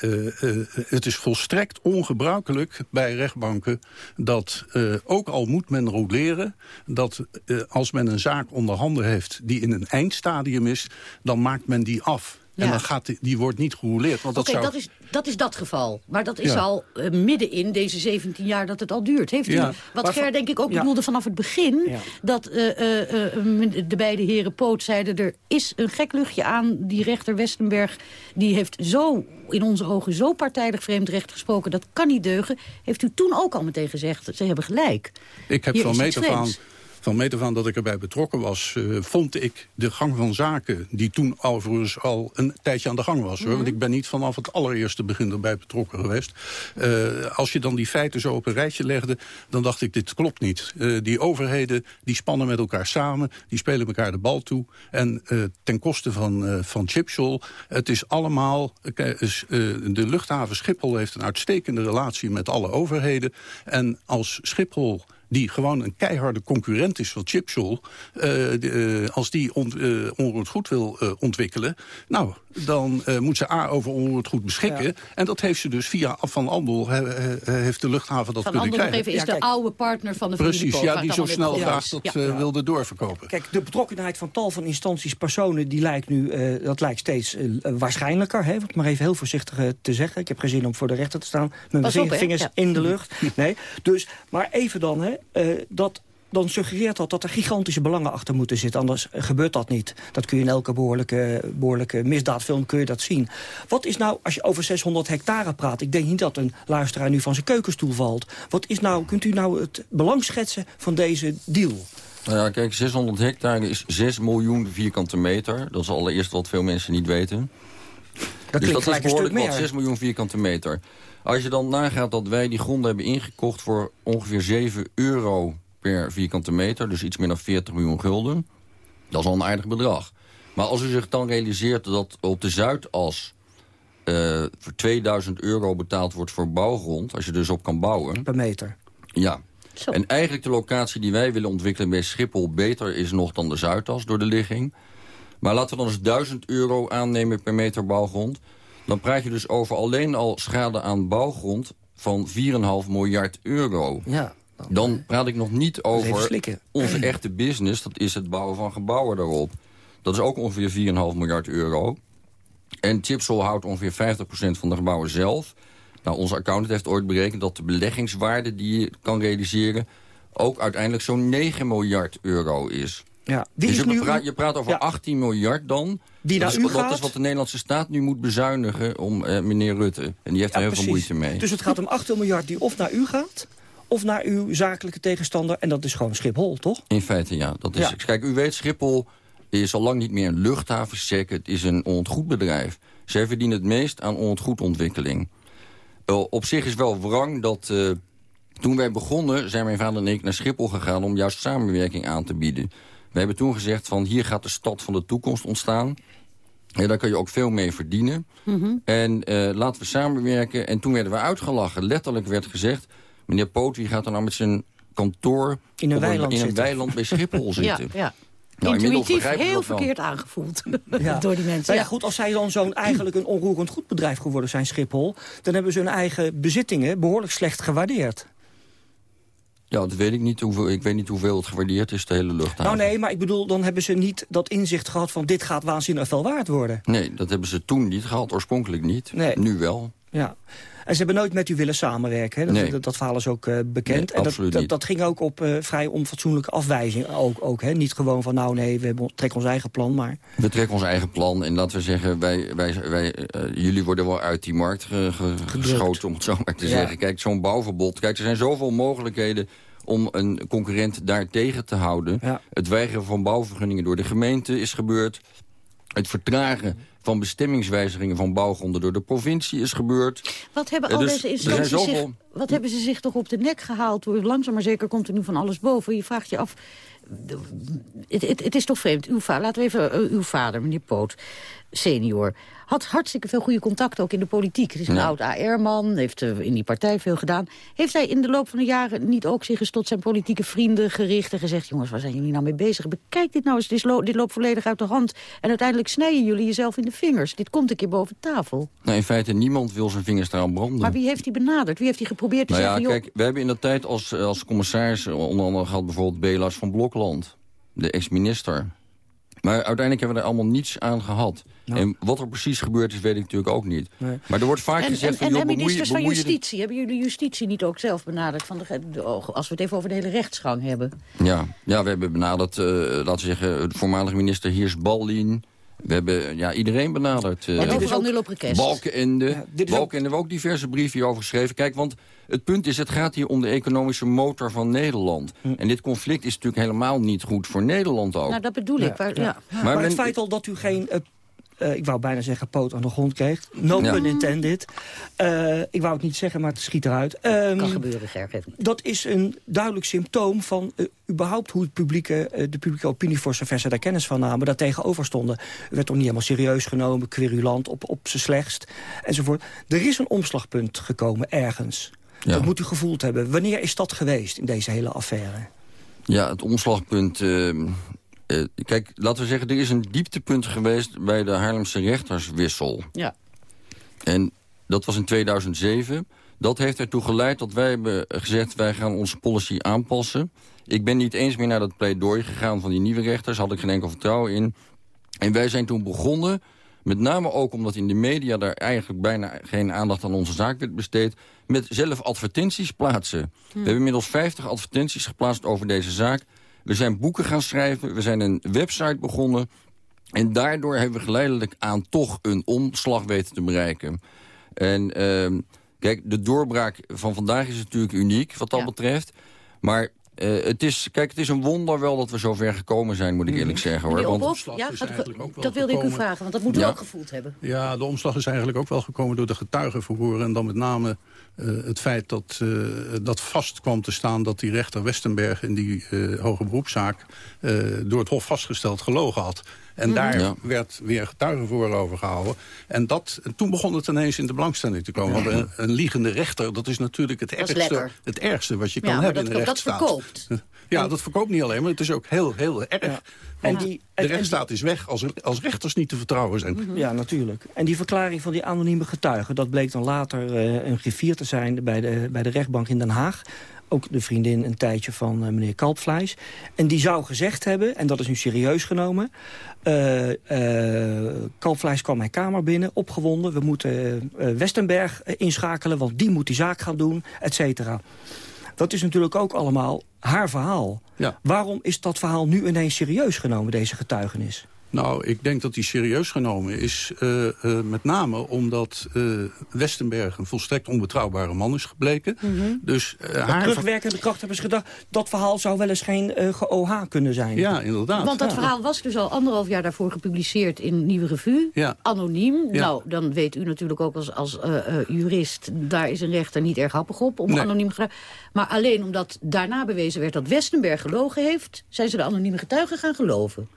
het is volstrekt ongebruikelijk bij rechtbanken... dat, ook al moet men roleren... dat als men een zaak onder handen heeft die in een eindstadium is... dan maakt men die af. En dan gaat die, die wordt niet gerouleerd. Oké, okay, dat, is, dat is dat geval. Maar dat is al uh, midden in deze 17 jaar dat het al duurt. Heeft u, wat Ger denk ik ook bedoelde vanaf het begin... dat uh, uh, de beide heren Poot zeiden... er is een gek luchtje aan. Die rechter Westenberg die heeft zo in onze ogen zo partijdig vreemd recht gesproken. Dat kan niet deugen. Heeft u toen ook al meteen gezegd, ze hebben gelijk. Ik heb van meet af aan van meet af aan dat ik erbij betrokken was... Uh, vond ik de gang van zaken, die toen overigens al een tijdje aan de gang was. hoor. Mhm. Want ik ben niet vanaf het allereerste begin erbij betrokken geweest. Uh, als je dan die feiten zo op een rijtje legde, dan dacht ik, dit klopt niet. Uh, die overheden, die spannen met elkaar samen, die spelen elkaar de bal toe. En ten koste van, van Chipsol, het is allemaal... de luchthaven Schiphol heeft een uitstekende relatie met alle overheden. En als Schiphol die gewoon een keiharde concurrent is van Chipsol... Uh, als die on, uh, onroerend goed wil ontwikkelen... nou, dan moet ze A over onroerend goed beschikken. En dat heeft ze dus via Van Andel, heeft de luchthaven dat van kunnen Andel krijgen. is de oude partner van de Precies, ja, die zo snel graag dat wilde doorverkopen. Kijk, de betrokkenheid van tal van instanties, personen... die lijkt nu, dat lijkt steeds waarschijnlijker. Hè, wat maar even heel voorzichtig te zeggen. Ik heb geen zin om voor de rechter te staan met mijn vingers in de lucht. Nee, dus, maar even dan, hè, uh, dat dan suggereert dat dat er gigantische belangen achter moeten zitten. Anders gebeurt dat niet. Dat kun je in elke behoorlijke, behoorlijke misdaadfilm kun je dat zien. Wat is nou, als je over 600 hectare praat... ik denk niet dat een luisteraar nu van zijn keukenstoel valt. Wat is nou, kunt u nou het belang schetsen van deze deal? Nou ja, kijk, 600 hectare is 6 miljoen vierkante meter. Dat is allereerst wat veel mensen niet weten. Dat dus dat is behoorlijk wat, 6 miljoen vierkante meter. Als je dan nagaat dat wij die gronden hebben ingekocht voor ongeveer 7 euro per vierkante meter, dus iets meer dan 40 miljoen gulden, dat is al een aardig bedrag. Maar als u zich dan realiseert dat op de Zuidas uh, voor 2000 euro betaald wordt voor bouwgrond, als je dus op kan bouwen. Per meter. Ja. Zo. En eigenlijk de locatie die wij willen ontwikkelen bij Schiphol beter is nog dan de Zuidas door de ligging. Maar laten we dan eens 1000 euro aannemen per meter bouwgrond. Dan praat je dus over alleen al schade aan bouwgrond van 4,5 miljard euro. Ja. Dan praat ik nog niet over onze echte business. Dat is het bouwen van gebouwen daarop. Dat is ook ongeveer 4,5 miljard euro. En Chipsol houdt ongeveer 50% van de gebouwen zelf. Nou, onze accountant heeft ooit berekend dat de beleggingswaarde die je kan realiseren... ook uiteindelijk zo'n 9 miljard euro is. Ja. Wie dus je, nu... praat, je praat over 18 miljard dan. Die dat, is, dat is wat de Nederlandse staat nu moet bezuinigen om eh, meneer Rutte. En die heeft er heel veel moeite mee. Dus het gaat om 18 miljard die of naar u gaat of naar uw zakelijke tegenstander. En dat is gewoon Schiphol, toch? In feite, ja. Dat is, Kijk, u weet, Schiphol is al lang niet meer een luchthavensec. Het is een ontgoedbedrijf. Zij verdienen het meest aan ontgoedontwikkeling. Uh, op zich is wel wrang dat... Uh, toen wij begonnen, zijn mijn vader en ik naar Schiphol gegaan... om juist samenwerking aan te bieden. We hebben toen gezegd van hier gaat de stad van de toekomst ontstaan. Ja, daar kun je ook veel mee verdienen. Mm -hmm. En uh, laten we samenwerken. En toen werden we uitgelachen. Letterlijk werd gezegd... meneer Poot, wie gaat er nou met zijn kantoor... In een, weiland, in een weiland bij Schiphol [laughs] zitten. Ja, ja. Nou, Intuïtief heel verkeerd aangevoeld [laughs] Ja. door die mensen. Nou ja, Ja. goed, als zij dan zo'n eigenlijk een onroerend goed bedrijf geworden zijn, Schiphol... dan hebben ze hun eigen bezittingen behoorlijk slecht gewaardeerd. Ja, dat weet ik niet. Hoeveel, ik weet niet hoeveel het gewaardeerd is, de hele luchthaven. Nou nee, maar ik bedoel, dan hebben ze niet dat inzicht gehad van... dit gaat waanzinnig veel waard worden. Nee, dat hebben ze toen niet gehad, oorspronkelijk niet. Nee. Nu wel. Ja. En ze hebben nooit met u willen samenwerken. Hè? Dat, Nee. dat, dat verhaal is ook eh, bekend. Nee, en dat, dat, ging ook op eh, vrij onfatsoenlijke afwijzing. Ook, ook, hè? Niet gewoon van, nou nee, we hebben, trekken ons eigen plan, maar... We trekken ons eigen plan en laten we zeggen... Wij, wij, wij, eh, jullie worden wel uit die markt ge- ge- geschoten, om het zo maar te Ja. zeggen. Kijk, zo'n bouwverbod. Kijk, er zijn zoveel mogelijkheden om een concurrent daar tegen te houden. Het weigeren van bouwvergunningen door de gemeente is gebeurd. Het vertragen van bestemmingswijzigingen van bouwgronden door de provincie is gebeurd. Wat hebben al dus deze instanties zich, wat hebben ze zich toch op de nek gehaald? Langzaam maar zeker komt er nu van alles boven. Je vraagt je af, het, het, het is toch vreemd. Uw vader, laten we even eh, uw vader, meneer Poot, senior... had hartstikke veel goede contacten ook in de politiek. Het is een Ja. oud AR-man, heeft eh, in die partij veel gedaan. Heeft hij in de loop van de jaren niet ook zich eens tot zijn politieke vrienden gericht... en gezegd, jongens, waar zijn jullie nou mee bezig? Bekijk dit nou eens, dit, lo- dit loopt volledig uit de hand. En uiteindelijk snijden jullie jezelf in de vingers. Dit komt een keer boven tafel. Nou, in feite, niemand wil zijn vingers eraan branden. Maar wie heeft hij benaderd? Wie heeft hij geprobeerd te Nou ja, zeggen... joh, kijk, we hebben in de tijd als, als commissaris onder andere gehad bijvoorbeeld Belas van Blokland. De ex-minister. Maar uiteindelijk hebben we er allemaal niets aan gehad. En wat er precies gebeurd is, weet ik natuurlijk ook niet. Nee. Maar er wordt vaak En, gezegd en, van, en, joh, ministers van Justitie, hebben jullie Justitie niet ook zelf benaderd? Van de, de- als we het even over de hele rechtsgang hebben. Ja, ja we hebben benaderd, eh, laten we zeggen, de voormalige minister Hiers Ballin. We hebben ja, iedereen benaderd. eh, en overal nul op request. Balkenende. dit is ook- Balkenende hebben we ook diverse brieven hierover geschreven. Kijk, want het punt is, het gaat hier om de economische motor van Nederland. Hm. En dit conflict is natuurlijk helemaal niet goed voor Nederland ook. Nou, dat bedoel ik. Waar- ja. Maar Maar, men- het feit al dat u geen, eh, eh, ik wou bijna zeggen, poot aan de grond kreeg. No Ja. pun intended. Eh, ik wou het niet zeggen, maar het schiet eruit. Ehm, Kan gebeuren, Ger, geeft niet. dat is een duidelijk symptoom van eh, überhaupt hoe het publieke, eh, de publieke opinie... voor zover ze daar kennis van namen, daar tegenover stonden. Er werd toch niet helemaal serieus genomen, querulant, op, op zijn slechtst, enzovoort. Er is een omslagpunt gekomen ergens. Ja. Dat moet u gevoeld hebben. Wanneer is dat geweest in deze hele affaire? Ja, het omslagpunt... eh, eh, kijk, laten we zeggen, er is een dieptepunt geweest... bij de Haarlemse rechterswissel. Ja. En dat was in 2007. Dat heeft ertoe geleid dat wij hebben gezegd... wij gaan onze policy aanpassen. Ik ben niet eens meer naar dat pleidooi gegaan van die nieuwe rechters. Had ik geen enkel vertrouwen in. En wij zijn toen begonnen... Met name ook omdat in de media daar eigenlijk bijna geen aandacht aan onze zaak werd besteed... met zelf advertenties plaatsen. We hebben inmiddels 50 advertenties geplaatst over deze zaak. We zijn boeken gaan schrijven, we zijn een website begonnen... en daardoor hebben we geleidelijk aan toch een omslag weten te bereiken. En ehm, kijk, de doorbraak van vandaag is natuurlijk uniek wat dat Ja. betreft. Maar eh, het, is, kijk, het is een wonder wel dat we zo ver gekomen zijn, moet ik eerlijk zeggen. Hoor. Want- Ophof, ja, is eigenlijk ook wel dat wilde ik u vragen, want dat moeten we Ja. ook gevoeld hebben. Ja, de omslag is eigenlijk ook wel gekomen door de getuigenverhoren. En dan met name eh, het feit dat, eh, dat vast kwam te staan... dat die rechter Westenberg in die eh, hoge beroepszaak... eh, door het Hof vastgesteld gelogen had. En daar Ja. werd weer getuigenverhoor over gehouden. En, dat, en toen begon het ineens in de belangstelling te komen. Want een, een liegende rechter, dat is natuurlijk het ergste, het ergste wat je kan Ja, hebben dat, in een dat rechtsstaat. verkoopt. Ja, dat verkoopt niet alleen, maar het is ook heel, heel erg. En Want die- de rechtsstaat is weg als, als rechters niet te vertrouwen zijn. Mhm. Ja, natuurlijk. En die verklaring van die anonieme getuigen... dat bleek dan later eh, een griffier te zijn bij de, bij de rechtbank in Den Haag. Ook de vriendin een tijdje van eh, meneer Kalpvleis. En die zou gezegd hebben, en dat is nu serieus genomen... eh, Kalpvleis kwam mijn kamer binnen, opgewonden. We moeten Westenberg inschakelen, want die moet die zaak gaan doen, et cetera. Dat is natuurlijk ook allemaal haar verhaal. Ja. Waarom is dat verhaal nu ineens serieus genomen, deze getuigenis? Nou, ik denk dat die serieus genomen is. eh, eh, met name omdat eh, Westenberg een volstrekt onbetrouwbare man is gebleken. Dus eh, Met haar... terugwerkende kracht hebben ze gedacht... dat verhaal zou wel eens geen eh ge-OH kunnen zijn. Ja, inderdaad. Want dat Ja. verhaal was dus al anderhalf jaar daarvoor gepubliceerd in Nieuwe Revue. Ja. Anoniem. Ja. Nou, dan weet u natuurlijk ook als, als eh, eh, jurist... daar is een rechter niet erg happig op om Nee. anoniem. Maar alleen omdat daarna bewezen werd dat Westenberg gelogen heeft... zijn ze de anonieme getuigen gaan geloven.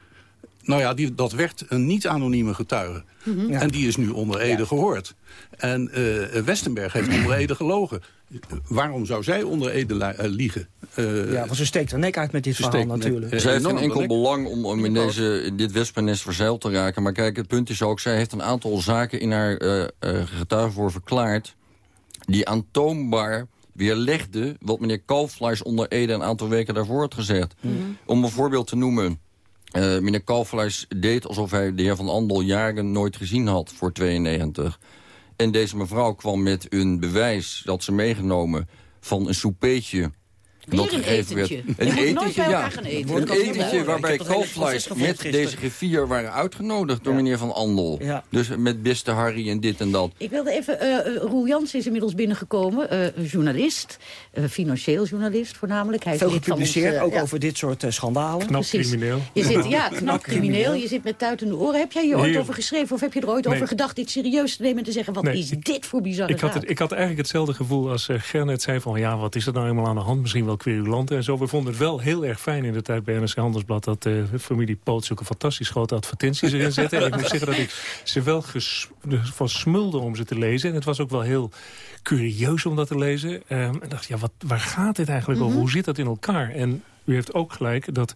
Nou ja, die, dat werd een niet-anonieme getuige. Mhm. Ja. En die is nu onder Ede gehoord. En eh, Westenberg heeft [clears throat] onder Ede gelogen. waarom zou zij onder Ede liegen? ja, want ze steekt haar nek uit met dit verhaal natuurlijk. Uh, zij heeft geen enkel belang om, om in, deze, in dit wespennest verzeild te raken. Maar kijk, het punt is ook, zij heeft een aantal zaken in haar uh, getuigen voor verklaard... die aantoonbaar weerlegde wat meneer Kalfleisch onder Ede een aantal weken daarvoor had gezegd. Mhm. Om een voorbeeld te noemen... Uh, meneer Kalfleisch deed alsof hij de heer Van Andel jaren nooit gezien had voor 92. En deze mevrouw kwam met een bewijs dat ze meegenomen van een soupeetje een etentje. Werd. Een etentje, ja. Eten. Een etentje waarbij Kalfleisch met deze griffier waren uitgenodigd door meneer Van Andel. Ja. Dus met beste Harry en dit en dat. Ik wilde even, uh, Roel Jans is inmiddels binnengekomen, uh, journalist, uh, financieel journalist voornamelijk. Hij Veel gepubliceerd, ook ja. over dit soort schandalen. Knap crimineel. Je zit, ja, [laughs] knap crimineel. Je zit met tuitende oren. Heb jij hier ooit over geschreven of heb je er ooit nee. over gedacht dit serieus te nemen en te zeggen, wat nee, is dit voor bizarre ik had, het, ik had eigenlijk hetzelfde gevoel als Gernet zei van, ja, wat is er nou eenmaal aan de hand? Misschien wel querulant en zo. We vonden het wel heel erg fijn in de tijd bij NRC Handelsblad... dat de familie Poot zulke fantastisch grote advertenties erin [laughs] zette. en ik moet zeggen dat ik ze wel van smulde om ze te lezen. En het was ook wel heel curieus om dat te lezen. Um, en dacht, ja, wat, waar gaat dit eigenlijk over? Mhm. Hoe zit dat in elkaar? En u heeft ook gelijk dat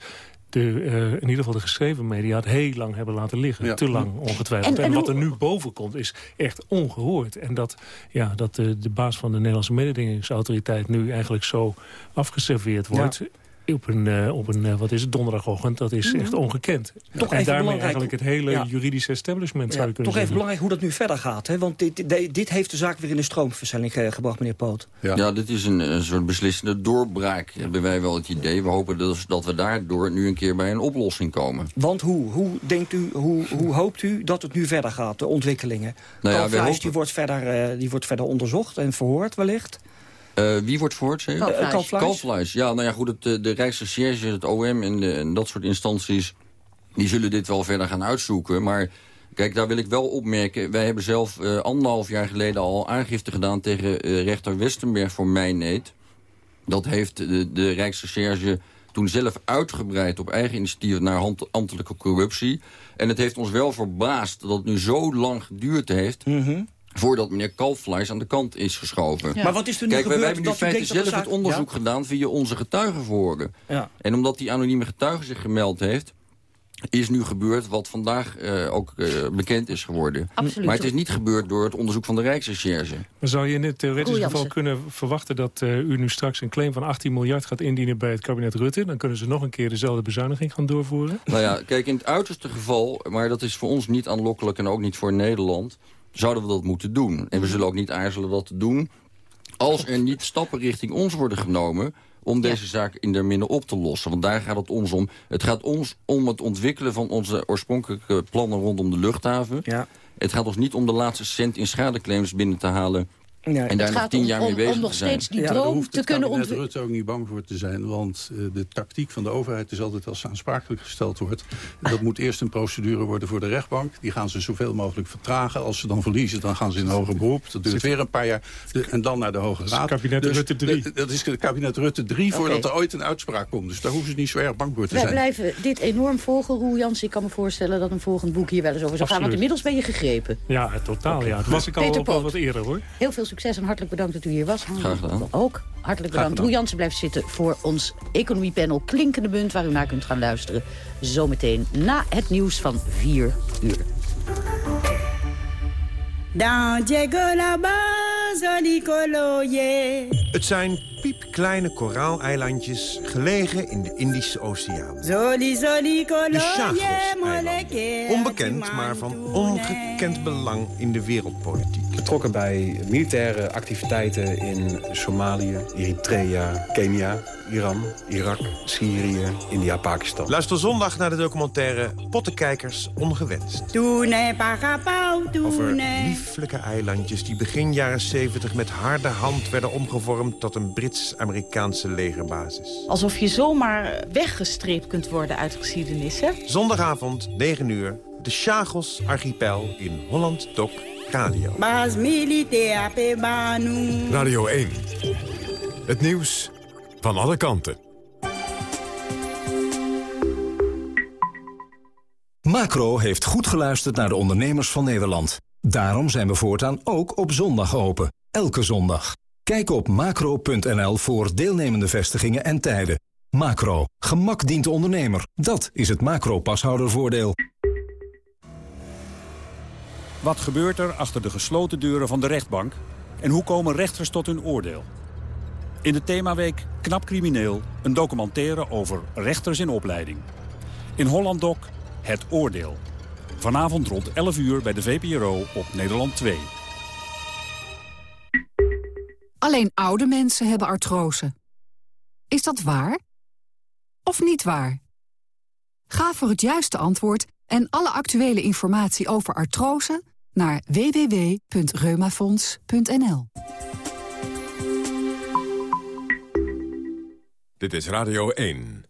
de, uh, in ieder geval de geschreven media het heel lang hebben laten liggen. Te lang ongetwijfeld. En, en, wat er nu boven komt is echt ongehoord. En dat, ja, dat de, de baas van de Nederlandse mededingingsautoriteit nu eigenlijk zo afgeserveerd wordt op een, uh, op een uh, wat is het, donderdagochtend. Dat is echt mhm. ongekend. Toch en daarmee eigenlijk het hele ja. juridische establishment zou je kunnen Toch even belangrijk hoe dat nu verder gaat. Hè? Want dit, dit, dit, heeft de zaak weer in de stroomversnelling gebracht, meneer Poot. Ja, ja dit is een, een, soort beslissende doorbraak, hebben wij wel het idee. We hopen dus dat we daardoor nu een keer bij een oplossing komen. Want hoe? Hoe, denkt u, hoe, hoe hoopt u dat het nu verder gaat, de ontwikkelingen? Nou ja, hopen... die, wordt verder, die wordt verder onderzocht en verhoord wellicht? Uh, wie wordt voort? Kalfleisch. Ja, nou ja, goed, het, de Rijksrecherche, het OM en, de, en dat soort instanties... die zullen dit wel verder gaan uitzoeken. Maar kijk, daar wil ik wel opmerken... wij hebben zelf uh, anderhalf jaar geleden al aangifte gedaan... tegen uh, rechter Westenberg voor mijneed. Dat heeft de, de Rijksrecherche toen zelf uitgebreid op eigen initiatief... naar ambtelijke corruptie. En het heeft ons wel verbaasd dat het nu zo lang geduurd heeft... Mm voordat meneer Kalfleisch aan de kant is geschoven. Maar wat is er nu Kijk, gebeurd? wij hebben nu feitelijk zelf het onderzoek gedaan via onze getuigenverhoren. Ja. En omdat die anonieme getuige zich gemeld heeft is nu gebeurd wat vandaag uh, ook uh, bekend is geworden. Absoluut. Maar het is niet gebeurd door het onderzoek van de Rijksrecherche. Maar zou je in dit theoretische geval kunnen verwachten... dat uh, u nu straks een claim van 18 miljard gaat indienen bij het kabinet Rutte? Dan kunnen ze nog een keer dezelfde bezuiniging gaan doorvoeren? Nou ja, kijk, in het uiterste geval... maar dat is voor ons niet aanlokkelijk en ook niet voor Nederland zouden we dat moeten doen. En we mhm. zullen ook niet aarzelen dat te doen... als er niet [laughs] stappen richting ons worden genomen om deze zaak in der minne op te lossen. Want daar gaat het ons om. Het gaat ons om het ontwikkelen van onze oorspronkelijke plannen rondom de luchthaven. Ja. Het gaat ons niet om de laatste cent in schadeclaims binnen te halen ja, en daar nog tien jaar mee bezig om nog steeds die droom te kunnen ontwikkelen. Rutte ook niet bang voor te zijn. Want uh, de tactiek van de overheid is altijd als ze aansprakelijk gesteld wordt. Dat moet eerst een procedure worden voor de rechtbank. Die gaan ze zoveel mogelijk vertragen. Als ze dan verliezen, dan gaan ze in hoger beroep. Dat duurt weer een paar jaar. De, en dan naar de Hoge Raad. kabinet dus Rutte 3. dat is het kabinet Rutte 3 voordat er ooit een uitspraak komt. Dus daar hoeven ze niet zo erg bang voor te Wij zijn. Wij blijven dit enorm volgen, Roel Jans. Ik kan me voorstellen dat een volgend boek hier wel eens over zou gaan. Want inmiddels ben je gegrepen. Ja, totaal. Ja. Dat was ik al, al wat eerder hoor. Heel veel succes en hartelijk bedankt dat u hier was. Graag gedaan. Ook hartelijk bedankt. Roel Jansen blijft zitten voor ons economiepanel Klinkende Munt... waar u naar kunt gaan luisteren zometeen na het nieuws van 4 uur. Het zijn piepkleine koraaleilandjes gelegen in de Indische Oceaan. De Chagos-eilanden. Onbekend, maar van ongekend belang in de wereldpolitiek. Betrokken bij militaire activiteiten in Somalië, Eritrea, Kenia, Iran, Irak, Syrië, India, Pakistan. Luister zondag naar de documentaire Pottenkijkers Ongewenst. Over lieflijke eilandjes die begin jaren 70 met harde hand werden omgevormd tot een Brits-Amerikaanse legerbasis. Alsof je zomaar weggestreept kunt worden uit geschiedenis, hè? Zondagavond, 9 uur, de Chagos Archipel in Holland Doc Radio. Radio 1. Het nieuws van alle kanten. Macro heeft goed geluisterd naar de ondernemers van Nederland. Daarom zijn we voortaan ook op zondag open. Elke zondag. Kijk op macro.nl voor deelnemende vestigingen en tijden. Macro. Gemak dient de ondernemer. Dat is het macro-pashoudervoordeel. Wat gebeurt er achter de gesloten deuren van de rechtbank? En hoe komen rechters tot hun oordeel? In de themaweek Knap Crimineel een documentaire over rechters in opleiding. In Holland Doc Het Oordeel. Vanavond rond 11 uur bij de VPRO op Nederland 2. Alleen oude mensen hebben artrose. Is dat waar? Of niet waar? Ga voor het juiste antwoord en alle actuele informatie over artrose naar www.reumafonds.nl. Dit is Radio 1.